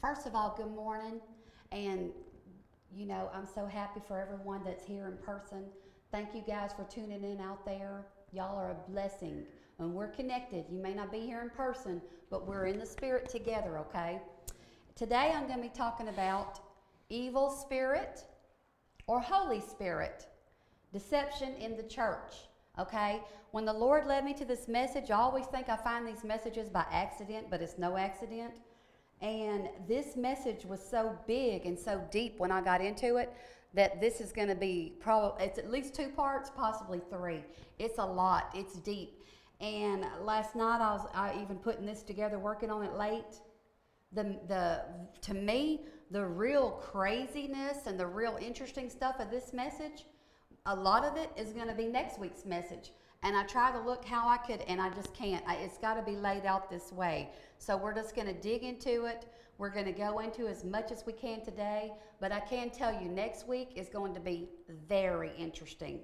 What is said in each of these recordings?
first of all, good morning. And, you know, I'm so happy for everyone that's here in person. Thank you guys for tuning in out there. Y'all are a blessing. And we're connected. You may not be here in person, but we're in the spirit together, okay? Today I'm going to be talking about evil spirit or Holy Spirit, deception in the church. Okay? When the Lord led me to this message, I always think I find these messages by accident, but it's no accident. And this message was so big and so deep when I got into it that this is going to be probably it's at least two parts, possibly three. It's a lot. It's deep. And last night I was I even putting this together, working on it late. The the to me the real craziness and the real interesting stuff of this message, a lot of it is going to be next week's message. And I try to look how I could, and I just can't. I, it's got to be laid out this way. So we're just going to dig into it. We're going to go into as much as we can today. But I can tell you, next week is going to be very interesting.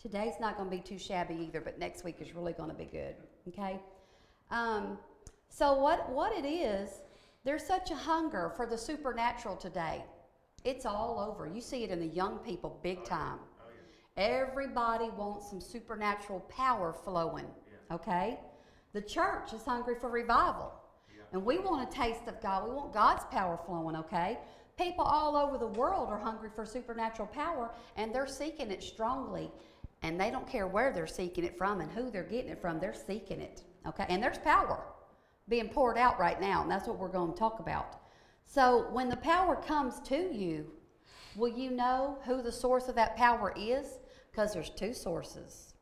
Today's not going to be too shabby either, but next week is really going to be good. Okay? Um, so, what, what it is, there's such a hunger for the supernatural today. It's all over. You see it in the young people big time. Everybody wants some supernatural power flowing, okay? The church is hungry for revival. And we want a taste of God. We want God's power flowing, okay? People all over the world are hungry for supernatural power and they're seeking it strongly. And they don't care where they're seeking it from and who they're getting it from, they're seeking it, okay? And there's power being poured out right now, and that's what we're going to talk about. So when the power comes to you, will you know who the source of that power is? Because there's two sources.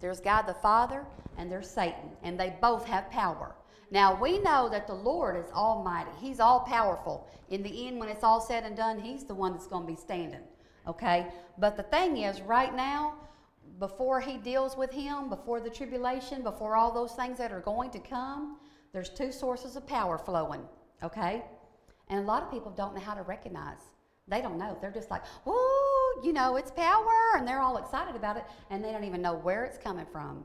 There's God the Father and there's Satan, and they both have power. Now we know that the Lord is almighty. He's all powerful. In the end, when it's all said and done, He's the one that's going to be standing. Okay? But the thing is, right now, before He deals with him, before the tribulation, before all those things that are going to come, there's two sources of power flowing. Okay? And a lot of people don't know how to recognize. They don't know. They're just like, oh, you know, it's power. And they're all excited about it. And they don't even know where it's coming from.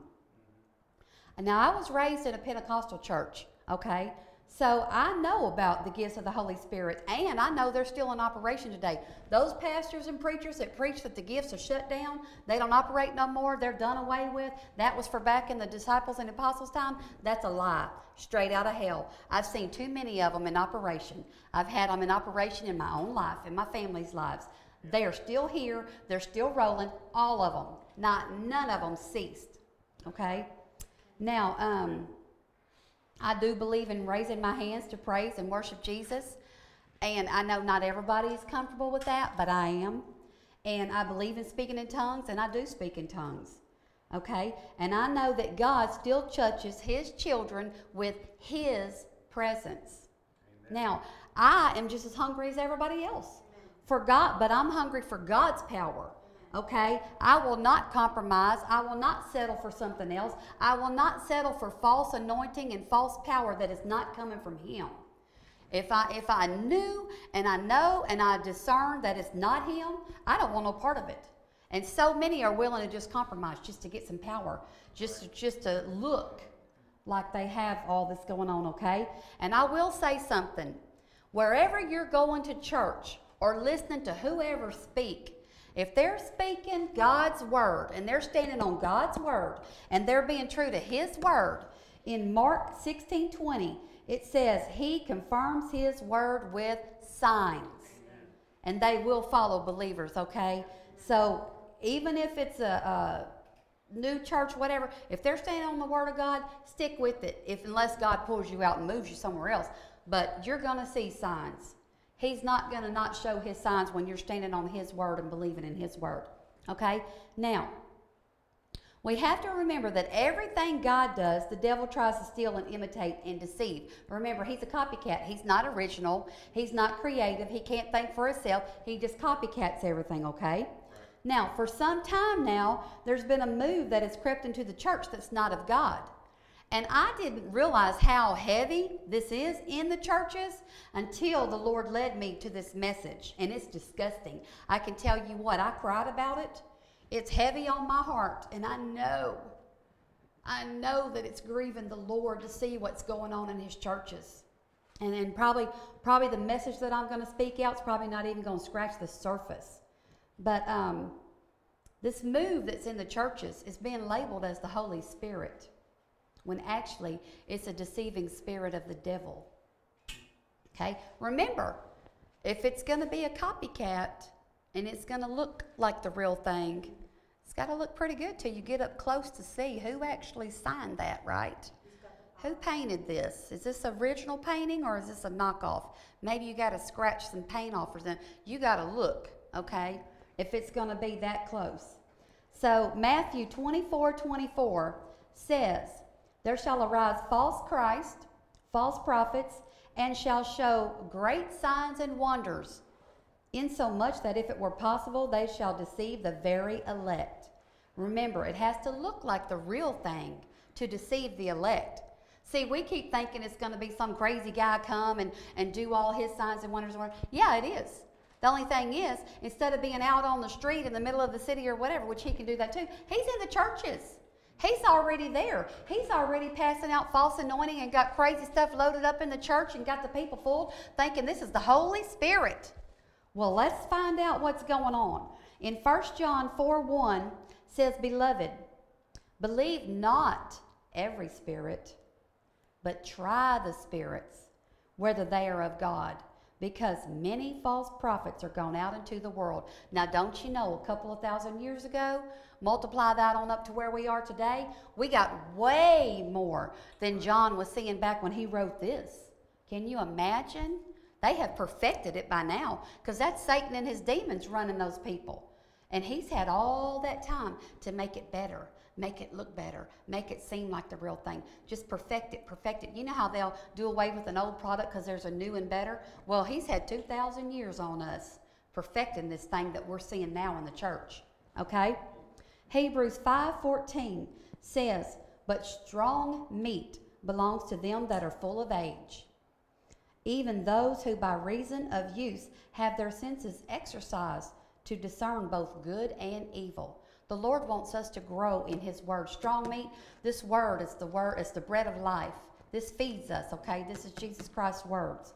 And now, I was raised in a Pentecostal church, okay? So I know about the gifts of the Holy Spirit, and I know they're still in operation today. Those pastors and preachers that preach that the gifts are shut down, they don't operate no more, they're done away with, that was for back in the disciples and apostles' time, that's a lie, straight out of hell. I've seen too many of them in operation. I've had them in operation in my own life, in my family's lives. They are still here, they're still rolling, all of them. Not none of them ceased. Okay? Now, um, I do believe in raising my hands to praise and worship Jesus. And I know not everybody is comfortable with that, but I am. And I believe in speaking in tongues, and I do speak in tongues. Okay? And I know that God still touches His children with His presence. Amen. Now, I am just as hungry as everybody else for God, but I'm hungry for God's power. Okay? I will not compromise. I will not settle for something else. I will not settle for false anointing and false power that is not coming from Him. If I if I knew and I know and I discern that it's not Him, I don't want no part of it. And so many are willing to just compromise just to get some power, just to, just to look like they have all this going on. Okay? And I will say something. Wherever you're going to church or listening to whoever speak, if they're speaking God's word and they're standing on God's word and they're being true to his word, in Mark 16 20, it says, He confirms His word with signs. And they will follow believers, okay? So even if it's a, a new church, whatever, if they're standing on the word of God, stick with it. If unless God pulls you out and moves you somewhere else. But you're going to see signs. He's not going to not show his signs when you're standing on his word and believing in his word. Okay? Now, we have to remember that everything God does, the devil tries to steal and imitate and deceive. Remember, he's a copycat. He's not original. He's not creative. He can't think for himself. He just copycats everything, okay? Now, for some time now, there's been a move that has crept into the church that's not of God. And I didn't realize how heavy this is in the churches until the Lord led me to this message. And it's disgusting. I can tell you what, I cried about it. It's heavy on my heart. And I know, I know that it's grieving the Lord to see what's going on in His churches. And then probably, probably the message that I'm going to speak out is probably not even going to scratch the surface. But um, this move that's in the churches is being labeled as the Holy Spirit, when actually it's a deceiving spirit of the devil. Okay? Remember, if it's going to be a copycat and it's going to look like the real thing, it's got to look pretty good till you get up close to see who actually signed that, right? Who painted this? Is this original painting or is this a knockoff? Maybe you got to scratch some paint off or something. You got to look, okay, if it's going to be that close. So Matthew 24 24 says, There shall arise false Christ, false prophets, and shall show great signs and wonders, insomuch that if it were possible, they shall deceive the very elect. Remember, it has to look like the real thing to deceive the elect. See, we keep thinking it's going to be some crazy guy come and, and do all his signs and wonders. Yeah, it is. The only thing is, instead of being out on the street in the middle of the city or whatever, which he can do that too, he's in the churches. He's already there. He's already passing out false anointing and got crazy stuff loaded up in the church and got the people fooled, thinking this is the Holy Spirit. Well, let's find out what's going on. In 1 John 4 1 says, Beloved, believe not every spirit, but try the spirits, whether they are of God because many false prophets are gone out into the world. Now, don't you know, a couple of thousand years ago, multiply that on up to where we are today, we got way more than John was seeing back when he wrote this. Can you imagine? They have perfected it by now because that's Satan and his demons running those people. And he's had all that time to make it better make it look better, make it seem like the real thing. Just perfect it, perfect it. You know how they'll do away with an old product because there's a new and better? Well, he's had 2,000 years on us perfecting this thing that we're seeing now in the church. Okay? Hebrews 5:14 says, "But strong meat belongs to them that are full of age, even those who by reason of use have their senses exercised to discern both good and evil." The Lord wants us to grow in His Word. Strong meat, this Word is the Word, is the bread of life. This feeds us, okay? This is Jesus Christ's words.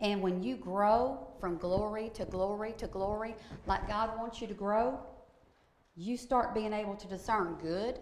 And when you grow from glory to glory to glory, like God wants you to grow, you start being able to discern good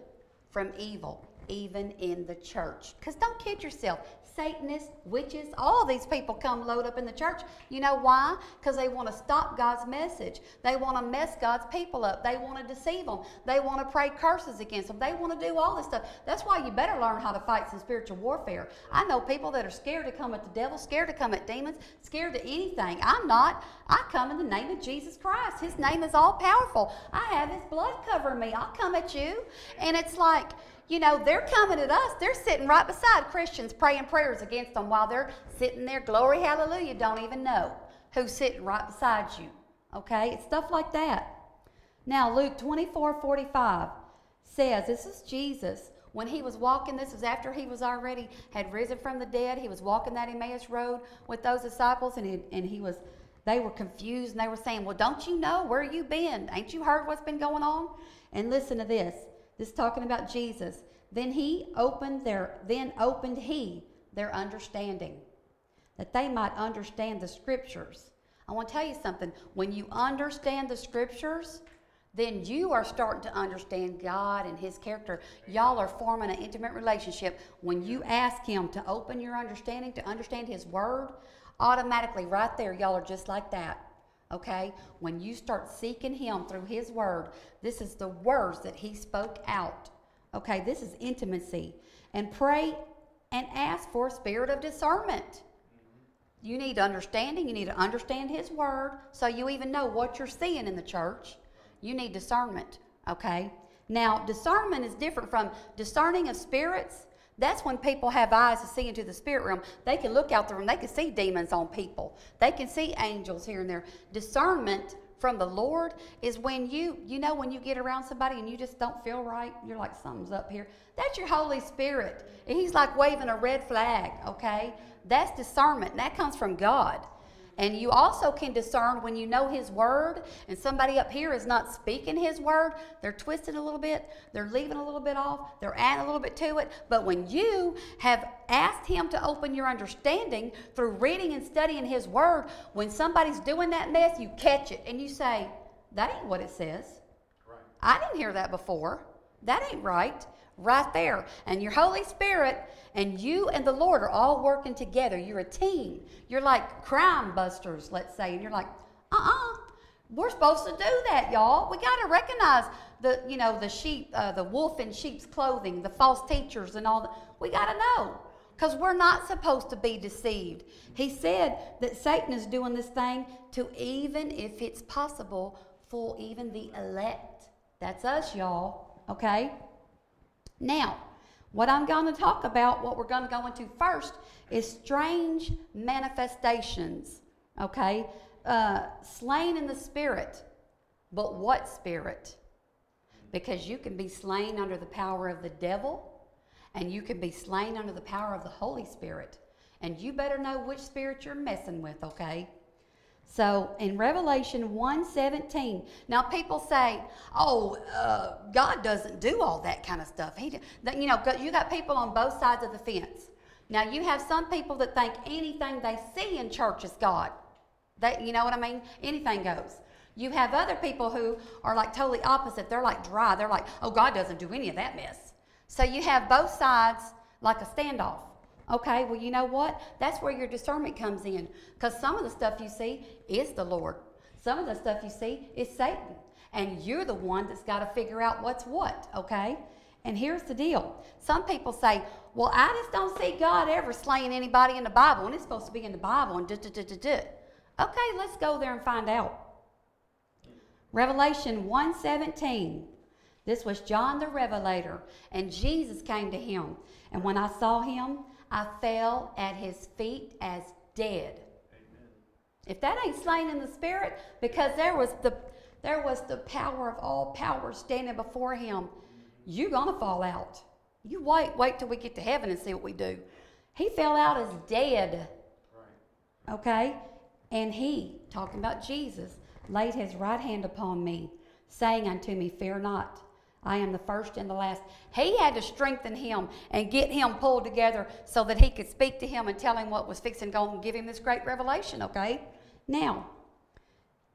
from evil, even in the church. Because don't kid yourself. Satanists, witches, all these people come load up in the church. You know why? Because they want to stop God's message. They want to mess God's people up. They want to deceive them. They want to pray curses against them. They want to do all this stuff. That's why you better learn how to fight some spiritual warfare. I know people that are scared to come at the devil, scared to come at demons, scared to anything. I'm not. I come in the name of Jesus Christ. His name is all powerful. I have His blood covering me. I'll come at you. And it's like, you know, they're coming at us. They're sitting right beside Christians praying prayers against them while they're sitting there, glory, hallelujah, don't even know who's sitting right beside you. Okay? It's stuff like that. Now, Luke 24 45 says, This is Jesus. When he was walking, this was after he was already had risen from the dead. He was walking that Emmaus road with those disciples, and he, and he was, they were confused and they were saying, Well, don't you know where you been? Ain't you heard what's been going on? And listen to this. This talking about Jesus. Then he opened their then opened he their understanding that they might understand the scriptures. I want to tell you something. When you understand the scriptures, then you are starting to understand God and His character. Y'all are forming an intimate relationship. When you ask Him to open your understanding, to understand His Word, automatically right there, y'all are just like that. Okay? When you start seeking Him through His Word, this is the words that He spoke out. Okay? This is intimacy. And pray and ask for a spirit of discernment. You need understanding. You need to understand His Word so you even know what you're seeing in the church. You need discernment. Okay? Now, discernment is different from discerning of spirits that's when people have eyes to see into the spirit realm. They can look out the room, they can see demons on people, they can see angels here and there. Discernment from the Lord is when you, you know, when you get around somebody and you just don't feel right, you're like, something's up here. That's your Holy Spirit. And He's like waving a red flag, okay? That's discernment. And that comes from God. And you also can discern when you know His Word and somebody up here is not speaking His Word, they're twisting a little bit, they're leaving a little bit off, they're adding a little bit to it. But when you have asked Him to open your understanding through reading and studying His Word, when somebody's doing that mess, you catch it and you say, That ain't what it says. Right. I didn't hear that before. That ain't right right there. And your Holy Spirit and you and the Lord are all working together. You're a team. You're like crime busters, let's say. And you're like, uh uh-uh. uh, we are supposed to do that, y'all. We got to recognize the, you know, the sheep, uh, the wolf in sheep's clothing, the false teachers, and all that. We got to know because we're not supposed to be deceived. He said that Satan is doing this thing to even, if it's possible, fool even the elect. That's us, y'all. Okay? Now, what I'm going to talk about, what we're going to go into first, is strange manifestations. Okay? Uh, slain in the spirit. But what spirit? Because you can be slain under the power of the devil, and you can be slain under the power of the Holy Spirit. And you better know which spirit you're messing with, okay? So in Revelation 1:17, now people say, "Oh, uh, God doesn't do all that kind of stuff." He, you know, you got people on both sides of the fence. Now you have some people that think anything they see in church is God. That you know what I mean? Anything goes. You have other people who are like totally opposite. They're like dry. They're like, "Oh, God doesn't do any of that mess." So you have both sides like a standoff. Okay, well, you know what? That's where your discernment comes in. Because some of the stuff you see is the Lord, some of the stuff you see is Satan. And you're the one that's got to figure out what's what, okay? And here's the deal some people say, well, I just don't see God ever slaying anybody in the Bible, and it's supposed to be in the Bible, and duh, duh, duh, duh. Okay, let's go there and find out. Revelation 1:17. This was John the Revelator, and Jesus came to him. And when I saw him, I fell at his feet as dead. Amen. If that ain't slain in the spirit, because there was the there was the power of all power standing before him, you're gonna fall out. You wait, wait till we get to heaven and see what we do. He fell out as dead. Right. Okay? And he, talking about Jesus, laid his right hand upon me, saying unto me, Fear not. I am the first and the last. He had to strengthen him and get him pulled together so that he could speak to him and tell him what was fixing to go and give him this great revelation, okay? Now,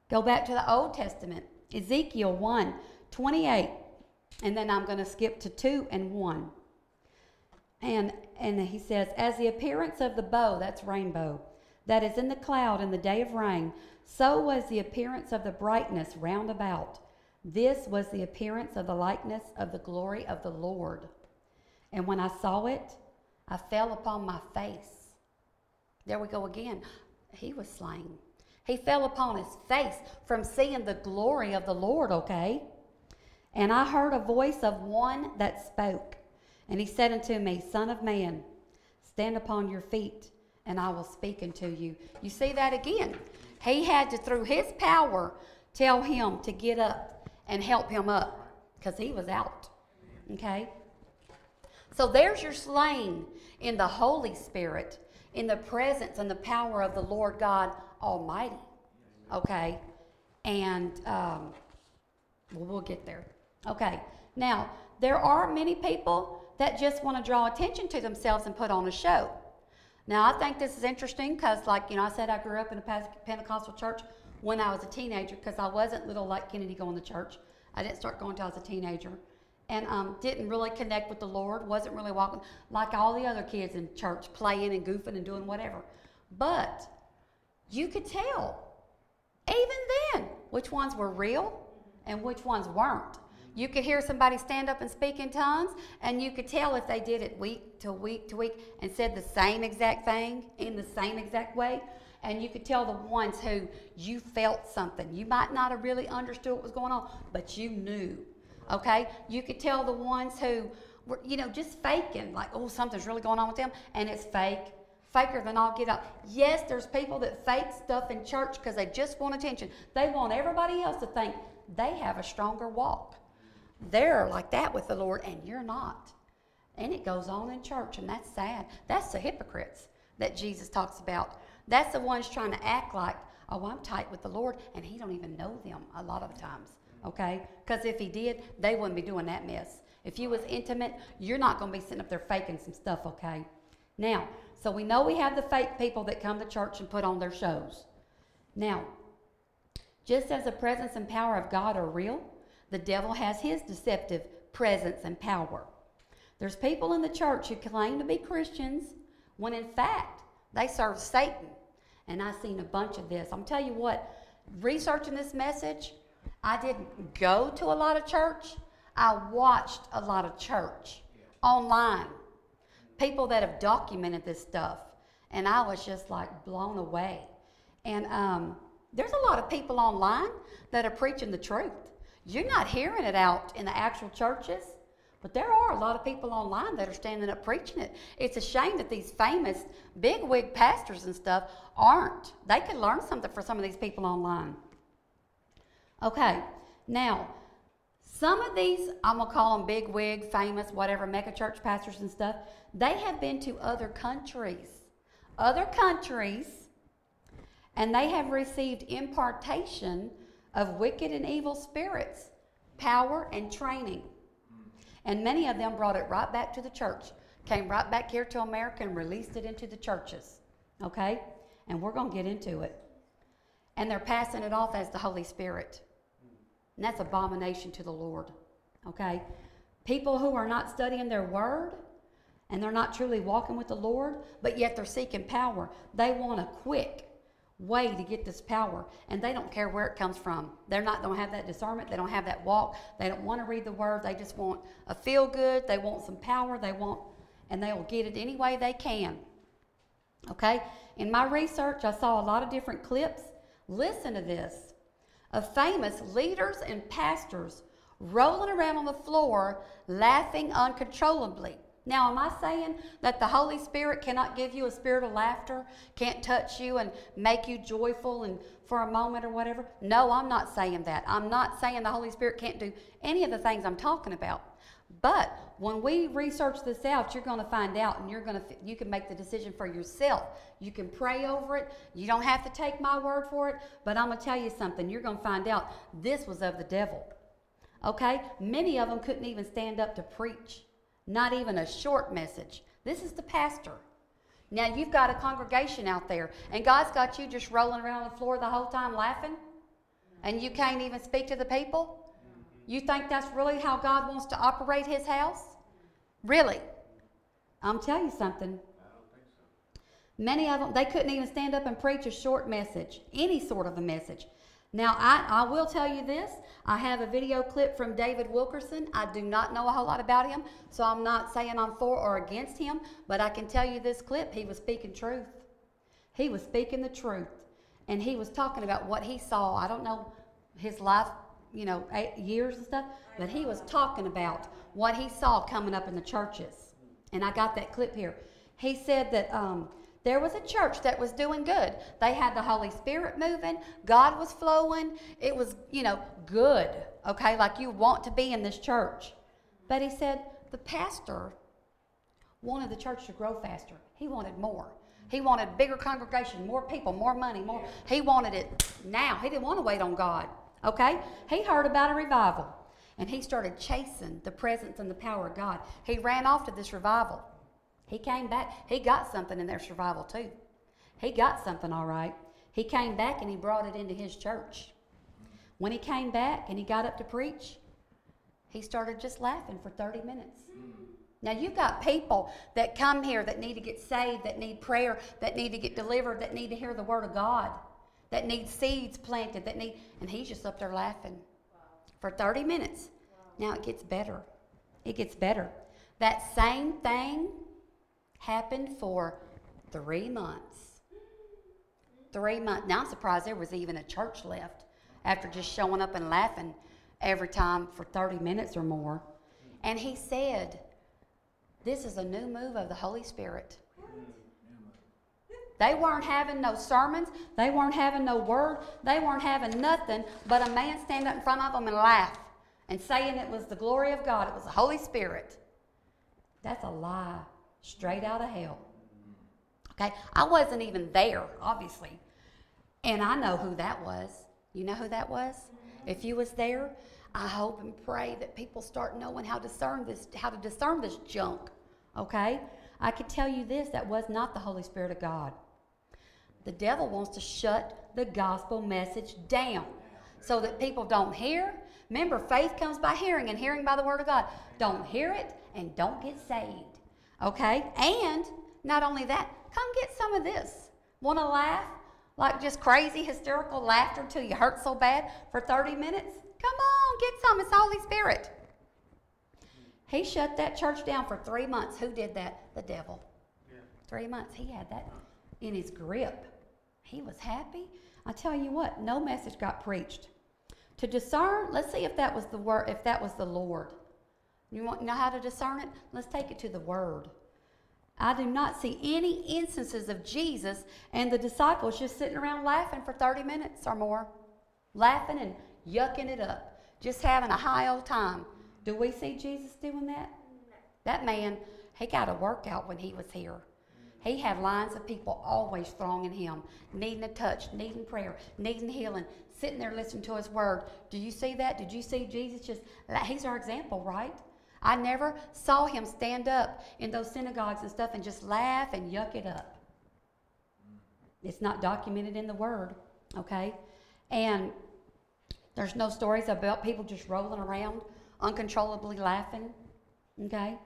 go back to the Old Testament. Ezekiel 1 28. And then I'm going to skip to 2 and 1. And, and he says, As the appearance of the bow, that's rainbow, that is in the cloud in the day of rain, so was the appearance of the brightness round about this was the appearance of the likeness of the glory of the Lord. And when I saw it, I fell upon my face. There we go again. He was slain. He fell upon his face from seeing the glory of the Lord, okay? And I heard a voice of one that spoke. And he said unto me, Son of man, stand upon your feet, and I will speak unto you. You see that again. He had to, through his power, tell him to get up and help him up because he was out. Okay? So there's your slain in the Holy Spirit, in the presence and the power of the Lord God Almighty. Okay? And um, well, we'll get there. Okay. Now, there are many people that just want to draw attention to themselves and put on a show. Now, I think this is interesting because, like, you know, I said I grew up in a Pentecostal church when I was a teenager because I wasn't little like Kennedy going to church. I didn't start going until I was a teenager. And um, didn't really connect with the Lord, wasn't really walking like all the other kids in church, playing and goofing and doing whatever. But you could tell, even then, which ones were real and which ones weren't. You could hear somebody stand up and speak in tongues, and you could tell if they did it week to week to week and said the same exact thing in the same exact way and you could tell the ones who you felt something. You might not have really understood what was going on, but you knew. Okay? You could tell the ones who were, you know, just faking, like, oh, something's really going on with them, and it's fake. Faker than all get up. Yes, there's people that fake stuff in church because they just want attention. They want everybody else to think they have a stronger walk. They're like that with the Lord, and you're not. And it goes on in church, and that's sad. That's the hypocrites that Jesus talks about That's the ones trying to act like, oh, I'm tight with the Lord, and He don't even know them a lot of the times. Okay? Because if He did, they wouldn't be doing that mess. If you was intimate, you're not going to be sitting up there faking some stuff. Okay? Now, so we know we have the fake people that come to church and put on their shows. Now, just as the presence and power of God are real, the devil has his deceptive presence and power. There's people in the church who claim to be Christians when in fact they serve Satan. And I've seen a bunch of this. I'm tell you what, researching this message, I didn't go to a lot of church. I watched a lot of church online. People that have documented this stuff. And I was just like blown away. And um, there's a lot of people online that are preaching the truth. You're not hearing it out in the actual churches. But there are a lot of people online that are standing up preaching it. It's a shame that these famous big wig pastors and stuff aren't. They could learn something for some of these people online. Okay, now, some of these, I'm going to call them big wig, famous, whatever, mega church pastors and stuff, they have been to other countries. Other countries, and they have received impartation of wicked and evil spirits, power, and training. And many of them brought it right back to the church, came right back here to America and released it into the churches. Okay? And we're going to get into it. And they're passing it off as the Holy Spirit. And that's abomination to the Lord. Okay? People who are not studying their word and they're not truly walking with the Lord, but yet they're seeking power. They want a quick, way to get this power and they don't care where it comes from. They're not don't have that discernment they don't have that walk they don't want to read the word they just want a feel good they want some power they want and they will get it any way they can. Okay? In my research i saw a lot of different clips. Listen to this. Of famous leaders and pastors rolling around on the floor laughing uncontrollably now, am I saying that the Holy Spirit cannot give you a spirit of laughter, can't touch you and make you joyful and for a moment or whatever? No, I'm not saying that. I'm not saying the Holy Spirit can't do any of the things I'm talking about. But when we research this out, you're going to find out and you're going to you can make the decision for yourself. You can pray over it. You don't have to take my word for it, but I'm going to tell you something. You're going to find out this was of the devil. Okay? Many of them couldn't even stand up to preach not even a short message. This is the pastor. Now you've got a congregation out there, and God's got you just rolling around on the floor the whole time laughing, and you can't even speak to the people? You think that's really how God wants to operate his house? Really? I'm telling you something. So. Many of them, they couldn't even stand up and preach a short message, any sort of a message. Now, I, I will tell you this. I have a video clip from David Wilkerson. I do not know a whole lot about him, so I'm not saying I'm for or against him, but I can tell you this clip. He was speaking truth. He was speaking the truth. And he was talking about what he saw. I don't know his life, you know, eight years and stuff, but he was talking about what he saw coming up in the churches. And I got that clip here. He said that um, there was a church that was doing good. They had the Holy Spirit moving, God was flowing. It was, you know, good, okay, like you want to be in this church. But he said the pastor wanted the church to grow faster. He wanted more. He wanted bigger congregation, more people, more money, more. He wanted it now. He didn't want to wait on God. Okay? He heard about a revival and he started chasing the presence and the power of God. He ran off to this revival. He came back. He got something in their survival too. He got something all right. He came back and he brought it into his church. When he came back and he got up to preach, he started just laughing for 30 minutes. Now, you've got people that come here that need to get saved, that need prayer, that need to get delivered, that need to hear the word of God, that need seeds planted, that need, and he's just up there laughing for 30 minutes. Now it gets better. It gets better. That same thing happened for three months. Three months. Now I'm surprised there was even a church left after just showing up and laughing every time for 30 minutes or more. And he said, This is a new move of the Holy Spirit. They weren't having no sermons. They weren't having no word. They weren't having nothing but a man stand up in front of them and laugh and saying it was the glory of God. It was the Holy Spirit. That's a lie straight out of hell. Okay? I wasn't even there, obviously. And I know who that was. You know who that was? If you was there, I hope and pray that people start knowing how to discern this, how to discern this junk. Okay? I can tell you this, that was not the Holy Spirit of God. The devil wants to shut the gospel message down so that people don't hear. Remember, faith comes by hearing and hearing by the word of God. Don't hear it and don't get saved. Okay? And not only that, come get some of this. Want to laugh? Like just crazy, hysterical laughter till you hurt so bad for 30 minutes? Come on, get some. It's Holy Spirit. He shut that church down for three months. Who did that? The devil. Yeah. Three months. He had that in his grip. He was happy. I tell you what, no message got preached. To discern, let's see if that was the word, if that was the Lord. You want to know how to discern it? Let's take it to the Word. I do not see any instances of Jesus and the disciples just sitting around laughing for 30 minutes or more, laughing and yucking it up, just having a high old time. Do we see Jesus doing that? That man, he got a workout when he was here. He had lines of people always thronging him, needing a touch, needing prayer, needing healing, sitting there listening to his word. Do you see that? Did you see Jesus just, he's our example, right? I never saw him stand up in those synagogues and stuff and just laugh and yuck it up. It's not documented in the Word, okay? And there's no stories about people just rolling around uncontrollably laughing, okay?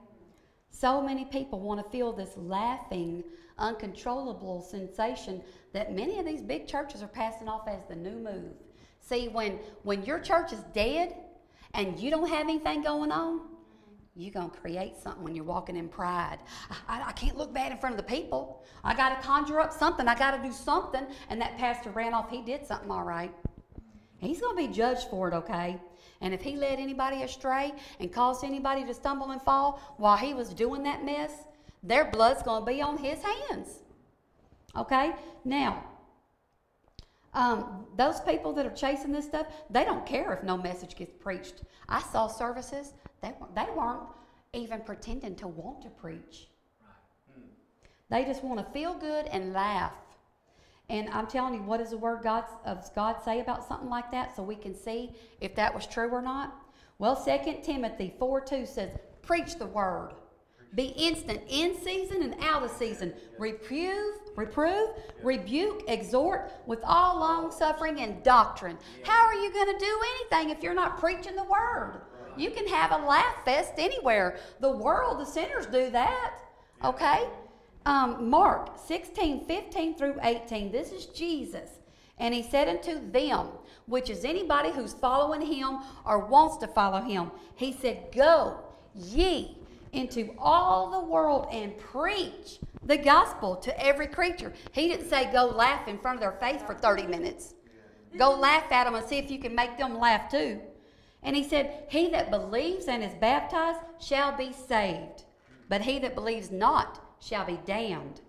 So many people want to feel this laughing, uncontrollable sensation that many of these big churches are passing off as the new move. See, when, when your church is dead and you don't have anything going on, you're going to create something when you're walking in pride. I, I, can't look bad in front of the people. I got to conjure up something. I got to do something. And that pastor ran off. He did something all right. He's going to be judged for it, okay? And if he led anybody astray and caused anybody to stumble and fall while he was doing that mess, their blood's going to be on his hands. Okay? Now, um, those people that are chasing this stuff, they don't care if no message gets preached. I saw services they, they weren't even pretending to want to preach. They just want to feel good and laugh. And I'm telling you, what does the word God, of God say about something like that so we can see if that was true or not? Well, 2 Timothy 4 2 says, Preach the word. Be instant in season and out of season. Reprove, reprove, rebuke, exhort with all long suffering and doctrine. How are you going to do anything if you're not preaching the word? You can have a laugh fest anywhere. The world, the sinners do that. Okay? Um, Mark 16, 15 through 18. This is Jesus. And he said unto them, which is anybody who's following him or wants to follow him, he said, Go ye into all the world and preach the gospel to every creature. He didn't say go laugh in front of their face for 30 minutes. Go laugh at them and see if you can make them laugh too. And he said, He that believes and is baptized shall be saved, but he that believes not shall be damned.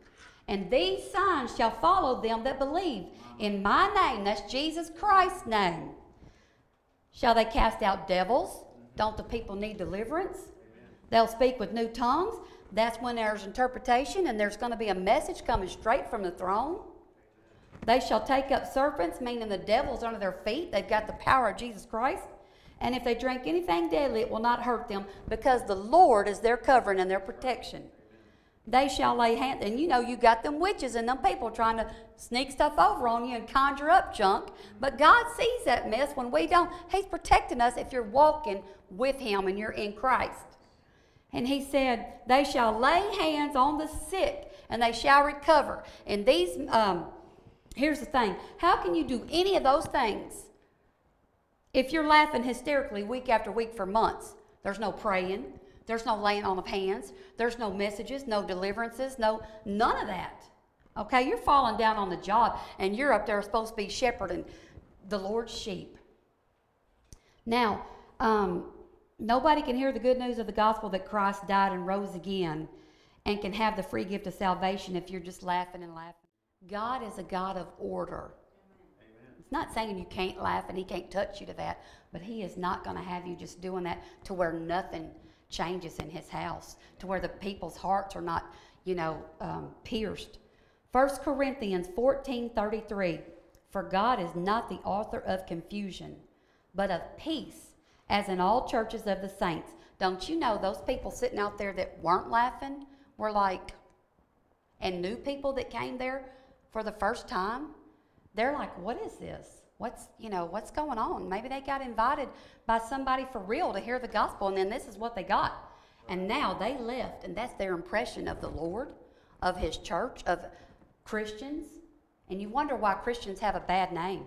And these signs shall follow them that believe. In my name, that's Jesus Christ's name, shall they cast out devils. Don't the people need deliverance? They'll speak with new tongues. That's when there's interpretation and there's going to be a message coming straight from the throne. They shall take up serpents, meaning the devil's under their feet. They've got the power of Jesus Christ. And if they drink anything deadly, it will not hurt them because the Lord is their covering and their protection. They shall lay hands, and you know, you got them witches and them people trying to sneak stuff over on you and conjure up junk. But God sees that mess when we don't. He's protecting us if you're walking with Him and you're in Christ. And He said, They shall lay hands on the sick and they shall recover. And these, um, here's the thing how can you do any of those things if you're laughing hysterically week after week for months, there's no praying, there's no laying on of hands, there's no messages, no deliverances, no none of that. Okay, you're falling down on the job and you're up there supposed to be shepherding the Lord's sheep. Now, um, nobody can hear the good news of the gospel that Christ died and rose again and can have the free gift of salvation if you're just laughing and laughing. God is a God of order. It's not saying you can't laugh and he can't touch you to that, but he is not going to have you just doing that to where nothing changes in his house, to where the people's hearts are not, you know, um, pierced. 1 Corinthians 14 33. For God is not the author of confusion, but of peace, as in all churches of the saints. Don't you know those people sitting out there that weren't laughing were like, and new people that came there for the first time? They're like, what is this? What's, you know, what's going on? Maybe they got invited by somebody for real to hear the gospel, and then this is what they got. And now they left, and that's their impression of the Lord, of His church, of Christians. And you wonder why Christians have a bad name,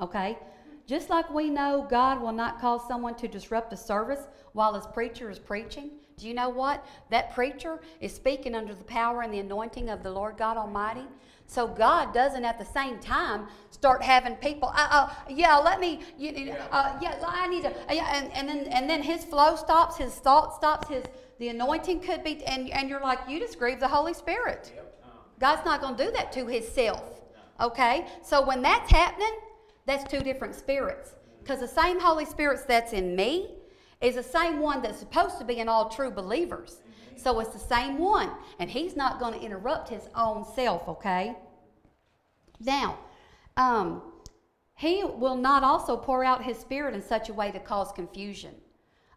okay? Just like we know God will not cause someone to disrupt a service while his preacher is preaching. Do you know what? That preacher is speaking under the power and the anointing of the Lord God Almighty. So God doesn't at the same time start having people, uh, uh, yeah, let me, you, uh, yeah, I need to, uh, yeah, and, and then and then his flow stops, his thought stops, his the anointing could be, and, and you're like, you just grieve the Holy Spirit. God's not going to do that to himself. Okay? So when that's happening, that's two different spirits. Because the same Holy Spirit that's in me is the same one that's supposed to be in all true believers. So it's the same one. And he's not going to interrupt his own self, okay? Now, um, he will not also pour out his spirit in such a way to cause confusion.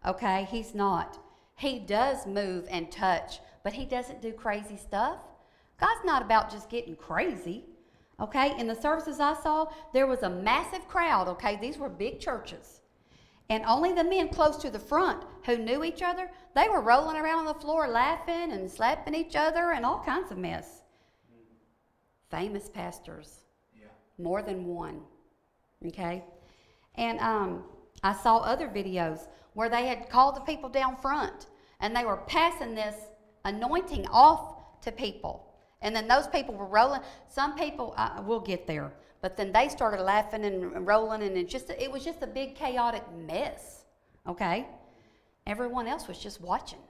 Okay? He's not. He does move and touch, but he doesn't do crazy stuff. God's not about just getting crazy. Okay? In the services I saw, there was a massive crowd. Okay? These were big churches. And only the men close to the front who knew each other, they were rolling around on the floor laughing and slapping each other and all kinds of mess. Famous pastors. Yeah. More than one. Okay? And um, I saw other videos where they had called the people down front and they were passing this anointing off to people. And then those people were rolling. Some people, uh, we'll get there. But then they started laughing and rolling, and it just it was just a big chaotic mess. Okay, everyone else was just watching.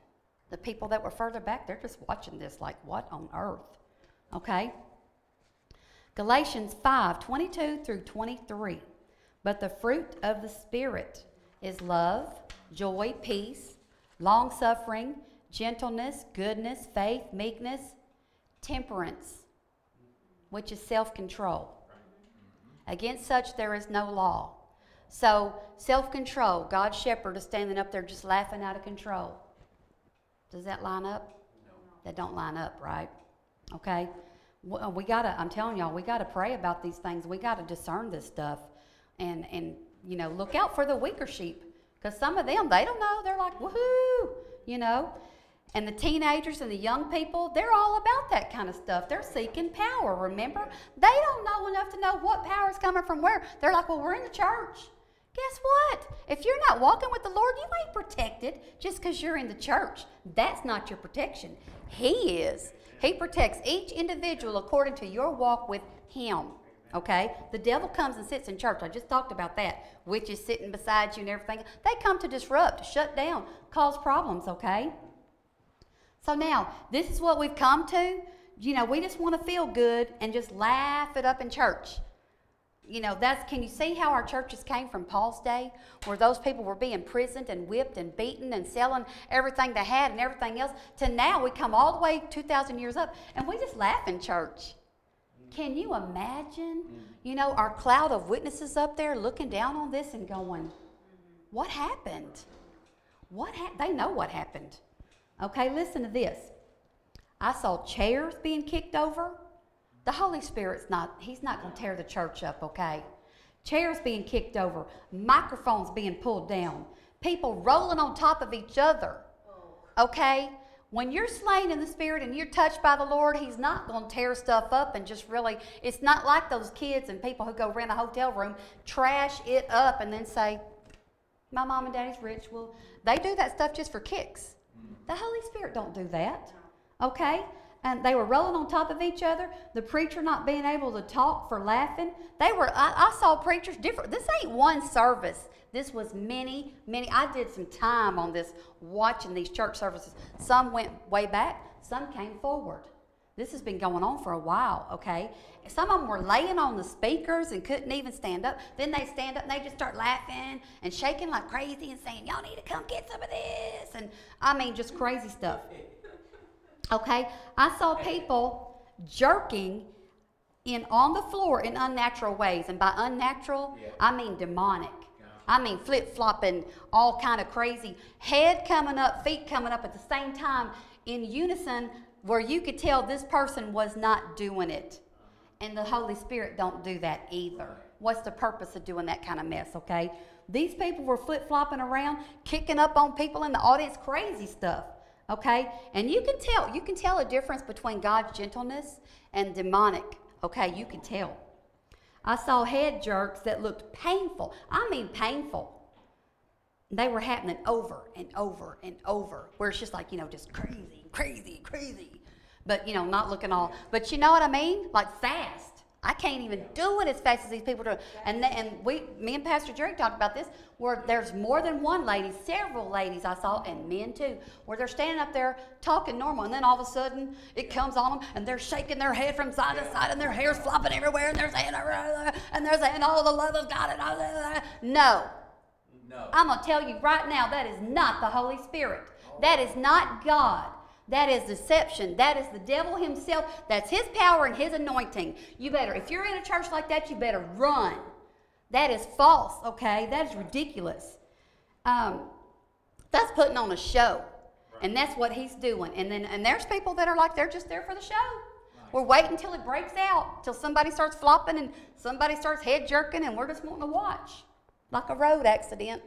The people that were further back, they're just watching this, like what on earth? Okay. Galatians 5 22 through 23. But the fruit of the Spirit is love, joy, peace, long suffering, gentleness, goodness, faith, meekness, temperance, which is self control. Against such there is no law. So, self control, God's shepherd is standing up there just laughing out of control. Does that line up? No. That don't line up, right? Okay? Uh, we gotta, I'm telling y'all, we gotta pray about these things. We gotta discern this stuff and, and you know, look out for the weaker sheep. Because some of them, they don't know. They're like, woohoo, you know. And the teenagers and the young people, they're all about that kind of stuff. They're seeking power, remember? They don't know enough to know what power is coming from where. They're like, well, we're in the church. Guess what? If you're not walking with the Lord, you ain't protected just because you're in the church. That's not your protection. He is. He protects each individual according to your walk with Him. Okay? The devil comes and sits in church. I just talked about that. Witches sitting beside you and everything. They come to disrupt, shut down, cause problems, okay? So now, this is what we've come to. You know, we just want to feel good and just laugh it up in church. You know, that's can you see how our churches came from Paul's day, where those people were being imprisoned and whipped and beaten and selling everything they had and everything else, to now we come all the way 2,000 years up and we just laugh in church. Can you imagine, mm. you know, our cloud of witnesses up there looking down on this and going, what happened? What ha-? They know what happened. Okay, listen to this. I saw chairs being kicked over. The Holy Spirit's not, He's not going to tear the church up, okay? Chairs being kicked over, microphones being pulled down, people rolling on top of each other, okay? When you're slain in the Spirit and you're touched by the Lord, He's not going to tear stuff up and just really, it's not like those kids and people who go rent a hotel room, trash it up, and then say, My mom and daddy's rich. Well, they do that stuff just for kicks. The Holy Spirit don't do that. Okay? And they were rolling on top of each other. The preacher not being able to talk for laughing. They were, I, I saw preachers different. This ain't one service. This was many, many. I did some time on this watching these church services. Some went way back, some came forward. This has been going on for a while, okay? Some of them were laying on the speakers and couldn't even stand up. Then they stand up and they just start laughing and shaking like crazy and saying, Y'all need to come get some of this. And I mean, just crazy stuff. Okay? I saw people jerking in on the floor in unnatural ways. And by unnatural, Yeah. I mean demonic. I mean flip flopping, all kind of crazy. Head coming up, feet coming up at the same time in unison, where you could tell this person was not doing it. And the Holy Spirit don't do that either. What's the purpose of doing that kind of mess, okay? These people were flip flopping around, kicking up on people in the audience, crazy stuff, okay? And you can tell, you can tell a difference between God's gentleness and demonic, okay? You can tell. I saw head jerks that looked painful. I mean, painful. They were happening over and over and over, where it's just like, you know, just crazy, crazy, crazy. But, you know, not looking all, but you know what I mean? Like fast. I can't even do it as fast as these people do. And, th- and we, me and Pastor Jerry talked about this, where there's more than one lady, several ladies I saw, and men too, where they're standing up there talking normal, and then all of a sudden it comes on them, and they're shaking their head from side to side, and their hair's flopping everywhere, and they're saying, ah, and they're saying, oh, the love of God, and all that. No. No. I'm going to tell you right now that is not the Holy Spirit. That is not God. That is deception. That is the devil himself. That's his power and his anointing. You better, if you're in a church like that, you better run. That is false, okay? That is ridiculous. Um, that's putting on a show. And that's what he's doing. And then and there's people that are like they're just there for the show. We're waiting until it breaks out, till somebody starts flopping and somebody starts head jerking, and we're just wanting to watch. Like a road accident.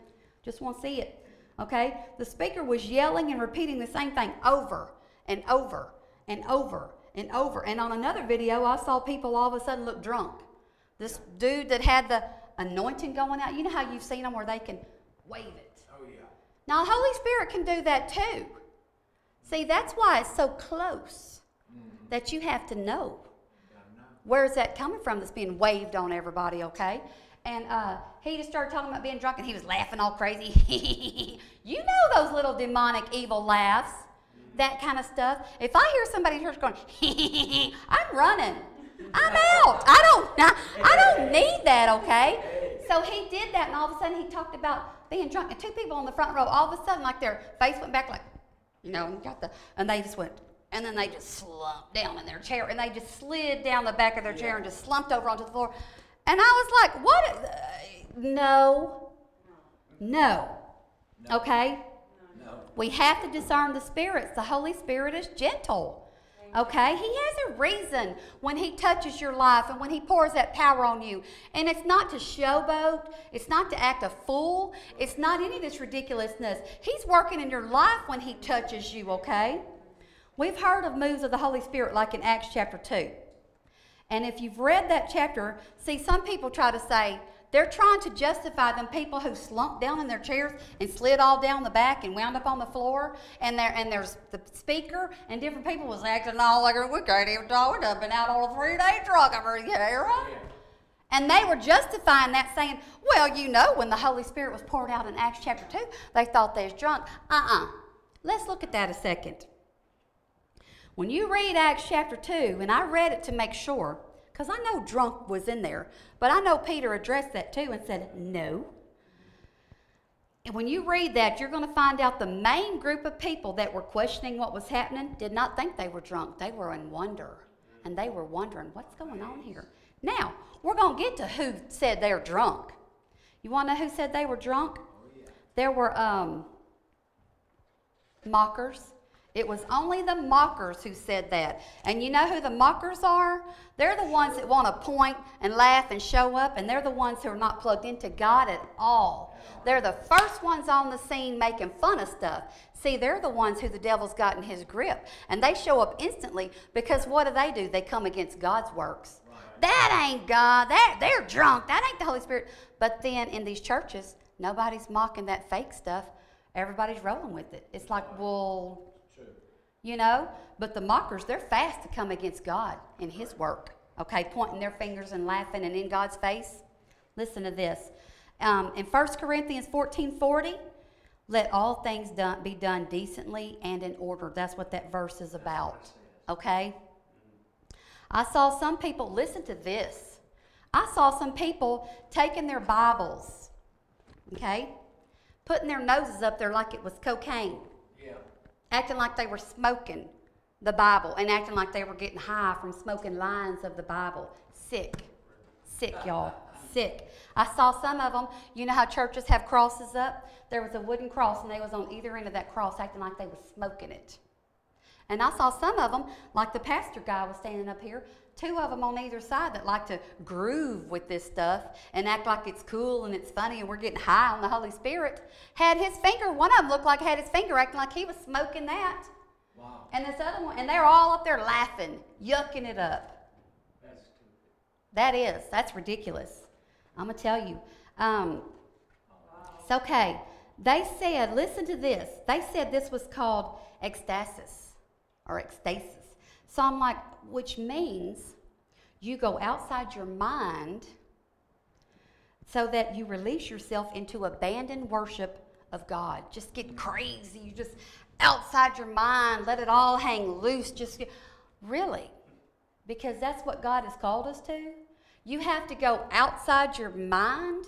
Just want to see it. Okay? The speaker was yelling and repeating the same thing over and over and over and over. And on another video, I saw people all of a sudden look drunk. This dude that had the anointing going out, you know how you've seen them where they can wave it. Oh yeah. Now, the Holy Spirit can do that too. See, that's why it's so close mm-hmm. that you have to know. Where's that coming from that's being waved on everybody, okay? And uh, he just started talking about being drunk and he was laughing all crazy. you know those little demonic, evil laughs, that kind of stuff. If I hear somebody in church going, I'm running. I'm out. I don't, I don't need that, okay? So he did that, and all of a sudden he talked about being drunk. And two people on the front row, all of a sudden, like their face went back, like, you know, got the, and they just went, and then they just slumped down in their chair, and they just slid down the back of their chair and just slumped over onto the floor. And I was like, what? No. No. Okay? No. We have to discern the spirits. The Holy Spirit is gentle. Okay? He has a reason when He touches your life and when He pours that power on you. And it's not to showboat, it's not to act a fool, it's not any of this ridiculousness. He's working in your life when He touches you, okay? We've heard of moves of the Holy Spirit like in Acts chapter 2. And if you've read that chapter, see, some people try to say they're trying to justify them people who slumped down in their chairs and slid all down the back and wound up on the floor. And there, and there's the speaker and different people was acting all like we can't even talk. We've been out on a three-day drunk. I'm ready to get here, right? Yeah. And they were justifying that, saying, well, you know, when the Holy Spirit was poured out in Acts chapter 2, they thought they was drunk. Uh-uh. Let's look at that a second. When you read Acts chapter 2, and I read it to make sure, because I know drunk was in there, but I know Peter addressed that too and said, no. And when you read that, you're going to find out the main group of people that were questioning what was happening did not think they were drunk. They were in wonder. And they were wondering, what's going on here? Now, we're going to get to who said they're drunk. You want to know who said they were drunk? There were um, mockers. It was only the mockers who said that. And you know who the mockers are? They're the ones that want to point and laugh and show up, and they're the ones who are not plugged into God at all. They're the first ones on the scene making fun of stuff. See, they're the ones who the devil's got in his grip. And they show up instantly because what do they do? They come against God's works. That ain't God. That they're drunk. That ain't the Holy Spirit. But then in these churches, nobody's mocking that fake stuff. Everybody's rolling with it. It's like, well. You know? But the mockers they're fast to come against god and his work okay? Pointing their fingers and laughing and in god's face. Listen to this. Um, in 1 corinthians 14 40 let all things done, be done decently and in order. That's what that verse is about okay? I saw some people listen to this. I saw some people taking their bibles okay? Putting their noses up there like it was cocaine. Acting like they were smoking the Bible and acting like they were getting high from smoking lines of the Bible. Sick. Sick, y'all. Sick. I saw some of them. You know how churches have crosses up? There was a wooden cross, and they was on either end of that cross acting like they was smoking it. And I saw some of them, like the pastor guy was standing up here, two of them on either side that like to groove with this stuff and act like it's cool and it's funny and we're getting high on the Holy Spirit. Had his finger, one of them looked like had his finger acting like he was smoking that. Wow. And this other one, and they're all up there laughing, yucking it up. That's stupid. That is. That's ridiculous. I'm going to tell you. Um, it's okay. They said, listen to this. They said this was called ecstasis or ecstasis. So I'm like, which means you go outside your mind so that you release yourself into abandoned worship of God. Just get crazy. You just outside your mind, let it all hang loose. Just get, really, because that's what God has called us to. You have to go outside your mind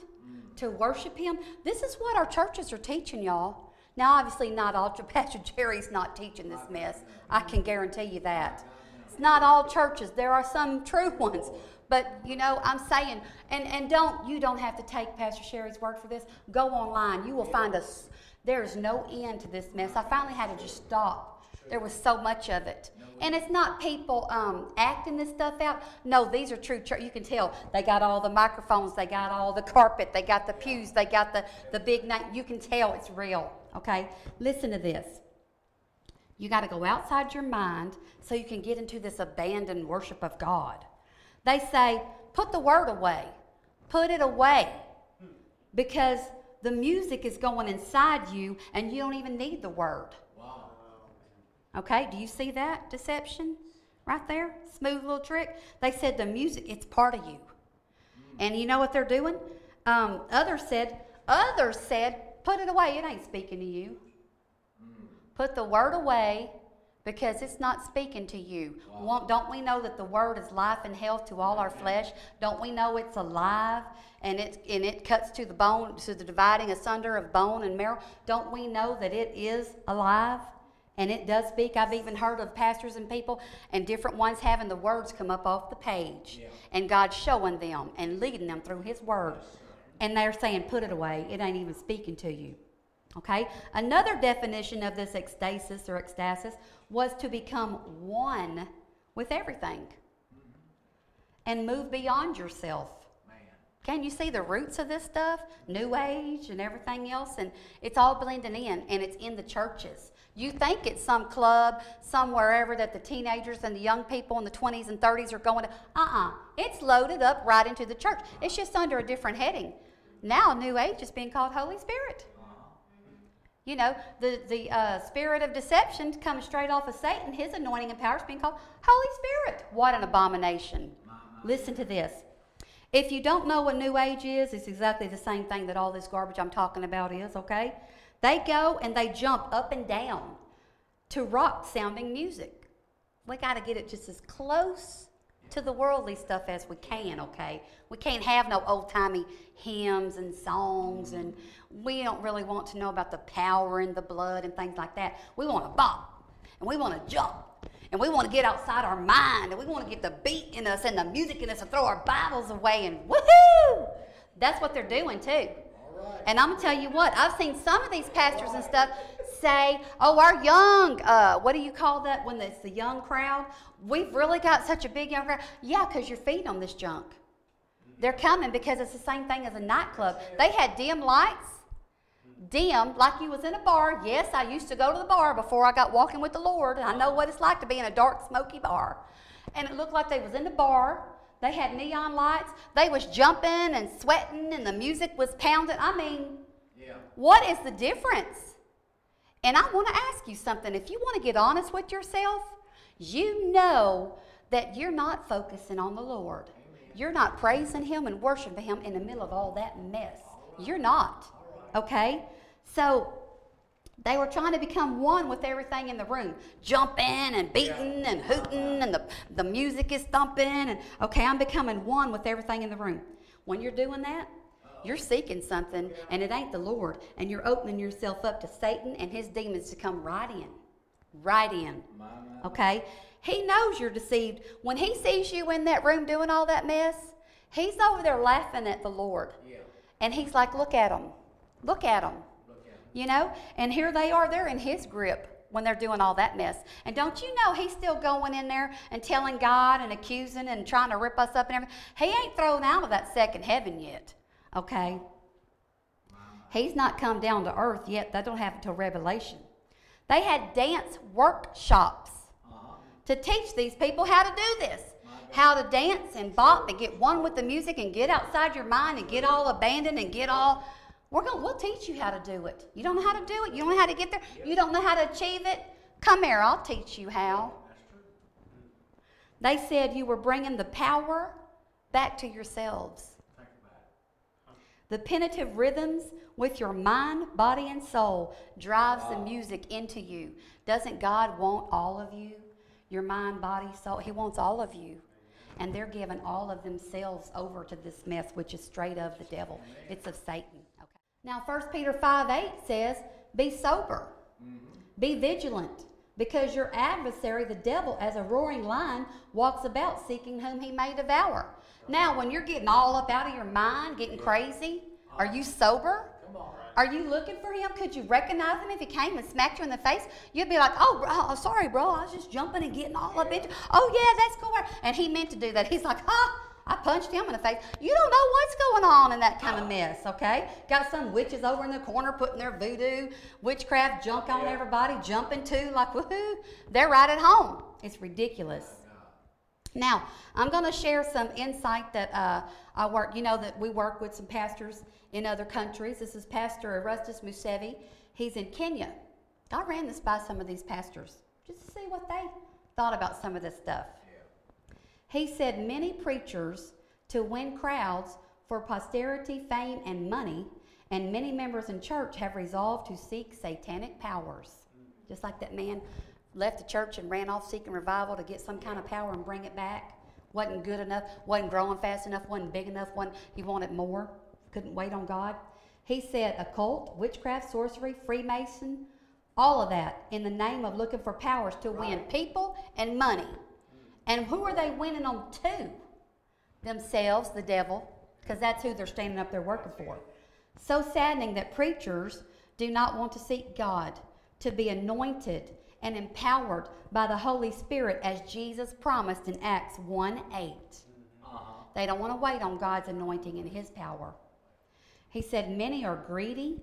to worship Him. This is what our churches are teaching y'all. Now, obviously, not all, Pastor Jerry's not teaching this mess. I can guarantee you that. It's not all churches. There are some true ones. But, you know, I'm saying, and, and don't, you don't have to take Pastor Sherry's word for this. Go online. You will find us, there's no end to this mess. I finally had to just stop. There was so much of it. And it's not people um, acting this stuff out. No, these are true church. You can tell they got all the microphones, they got all the carpet, they got the pews, they got the, the big night. You can tell it's real. Okay? Listen to this. You got to go outside your mind so you can get into this abandoned worship of God. They say, put the word away, put it away, because the music is going inside you and you don't even need the word. Wow. Okay, do you see that deception right there? Smooth little trick. They said the music, it's part of you. And you know what they're doing? Um, others said, others said, Put it away. It ain't speaking to you. Put the word away because it's not speaking to you. Wow. Don't we know that the word is life and health to all our flesh? Don't we know it's alive and it, and it cuts to the bone, to the dividing asunder of bone and marrow? Don't we know that it is alive? And it does speak. I've even heard of pastors and people and different ones having the words come up off the page. Yeah. And God showing them and leading them through His word. Yes and they're saying, put it away. It ain't even speaking to you. Okay? Another definition of this ecstasis or ecstasis was to become one with everything and move beyond yourself. Can you see the roots of this stuff? New Age and everything else, and it's all blending in, and it's in the churches. You think it's some club, somewhere ever that the teenagers and the young people in the 20s and 30s are going to. Uh uh-uh. uh. It's loaded up right into the church. It's just under a different heading. Now, New Age is being called Holy Spirit. You know, the, the uh, spirit of deception comes straight off of Satan. His anointing and power is being called Holy Spirit. What an abomination. Listen to this. If you don't know what New Age is, it's exactly the same thing that all this garbage I'm talking about is, okay? They go and they jump up and down to rock sounding music. We got to get it just as close to the worldly stuff as we can, okay? We can't have no old timey hymns and songs, and we don't really want to know about the power and the blood and things like that. We want to bop, and we want to jump, and we want to get outside our mind, and we want to get the beat in us and the music in us and throw our Bibles away and woohoo! That's what they're doing too. And I'm gonna tell you what, I've seen some of these pastors and stuff say, "Oh, our young, uh, what do you call that when it's the young crowd? We've really got such a big young crowd." Yeah, because you're feeding on this junk. They're coming because it's the same thing as a nightclub. They had dim lights, dim, like you was in a bar. Yes, I used to go to the bar before I got walking with the Lord. And I know what it's like to be in a dark, smoky bar. And it looked like they was in the bar. They had neon lights. They was jumping and sweating, and the music was pounding. I mean, yeah. what is the difference? And I want to ask you something. If you want to get honest with yourself, you know that you're not focusing on the Lord. You're not praising Him and worshiping Him in the middle of all that mess. You're not. Okay? So they were trying to become one with everything in the room, jumping and beating and hooting, and the, the music is thumping. And okay, I'm becoming one with everything in the room. When you're doing that, you're seeking something, and it ain't the Lord, and you're opening yourself up to Satan and his demons to come right in. right in. Okay? He knows you're deceived. When he sees you in that room doing all that mess, he's over there laughing at the Lord. Yeah. And he's like, look at them. Look at them. Look at 'em. You know? And here they are, they're in his grip when they're doing all that mess. And don't you know he's still going in there and telling God and accusing and trying to rip us up and everything? He ain't thrown out of that second heaven yet. Okay? He's not come down to earth yet. They don't have until Revelation. They had dance workshops. To teach these people how to do this. How to dance and bop and get one with the music and get outside your mind and get all abandoned and get all. We're going to We'll teach you how to do it. You don't know how to do it. You don't know how to get there. You don't know how to achieve it. Come here. I'll teach you how. They said you were bringing the power back to yourselves. Think about it. The penitive rhythms with your mind, body, and soul drives the music into you. Doesn't God want all of you? Your mind, body, soul. He wants all of you. And they're giving all of themselves over to this mess, which is straight of the devil. It's of Satan. Okay. Now, 1 Peter 5 8 says, Be sober, be vigilant, because your adversary, the devil, as a roaring lion, walks about seeking whom he may devour. Now, when you're getting all up out of your mind, getting crazy, are you sober? Are you looking for him? Could you recognize him if he came and smacked you in the face? You'd be like, oh, bro, oh, sorry, bro. I was just jumping and getting all up into. Oh, yeah, that's cool. And he meant to do that. He's like, huh? I punched him in the face. You don't know what's going on in that kind of mess, okay? Got some witches over in the corner putting their voodoo, witchcraft junk on Yeah. everybody, jumping too, like, woohoo. They're right at home. It's ridiculous. Now, I'm going to share some insight that uh, I work, you know, that we work with some pastors in other countries. This is Pastor Erastus Musevi. He's in Kenya. I ran this by some of these pastors just to see what they thought about some of this stuff. He said many preachers to win crowds for posterity, fame, and money, and many members in church have resolved to seek satanic powers. Just like that man left the church and ran off seeking revival to get some kind of power and bring it back. Wasn't good enough, wasn't growing fast enough, wasn't big enough, wasn't, he wanted more, couldn't wait on God. He said occult, witchcraft, sorcery, Freemason, all of that in the name of looking for powers to win people and money. And who are they winning on to? Themselves, the devil, because that's who they're standing up there working for. So saddening that preachers do not want to seek God, to be anointed and empowered by the Holy Spirit as Jesus promised in Acts 1 8. Uh-huh. They don't want to wait on God's anointing and His power. He said, Many are greedy,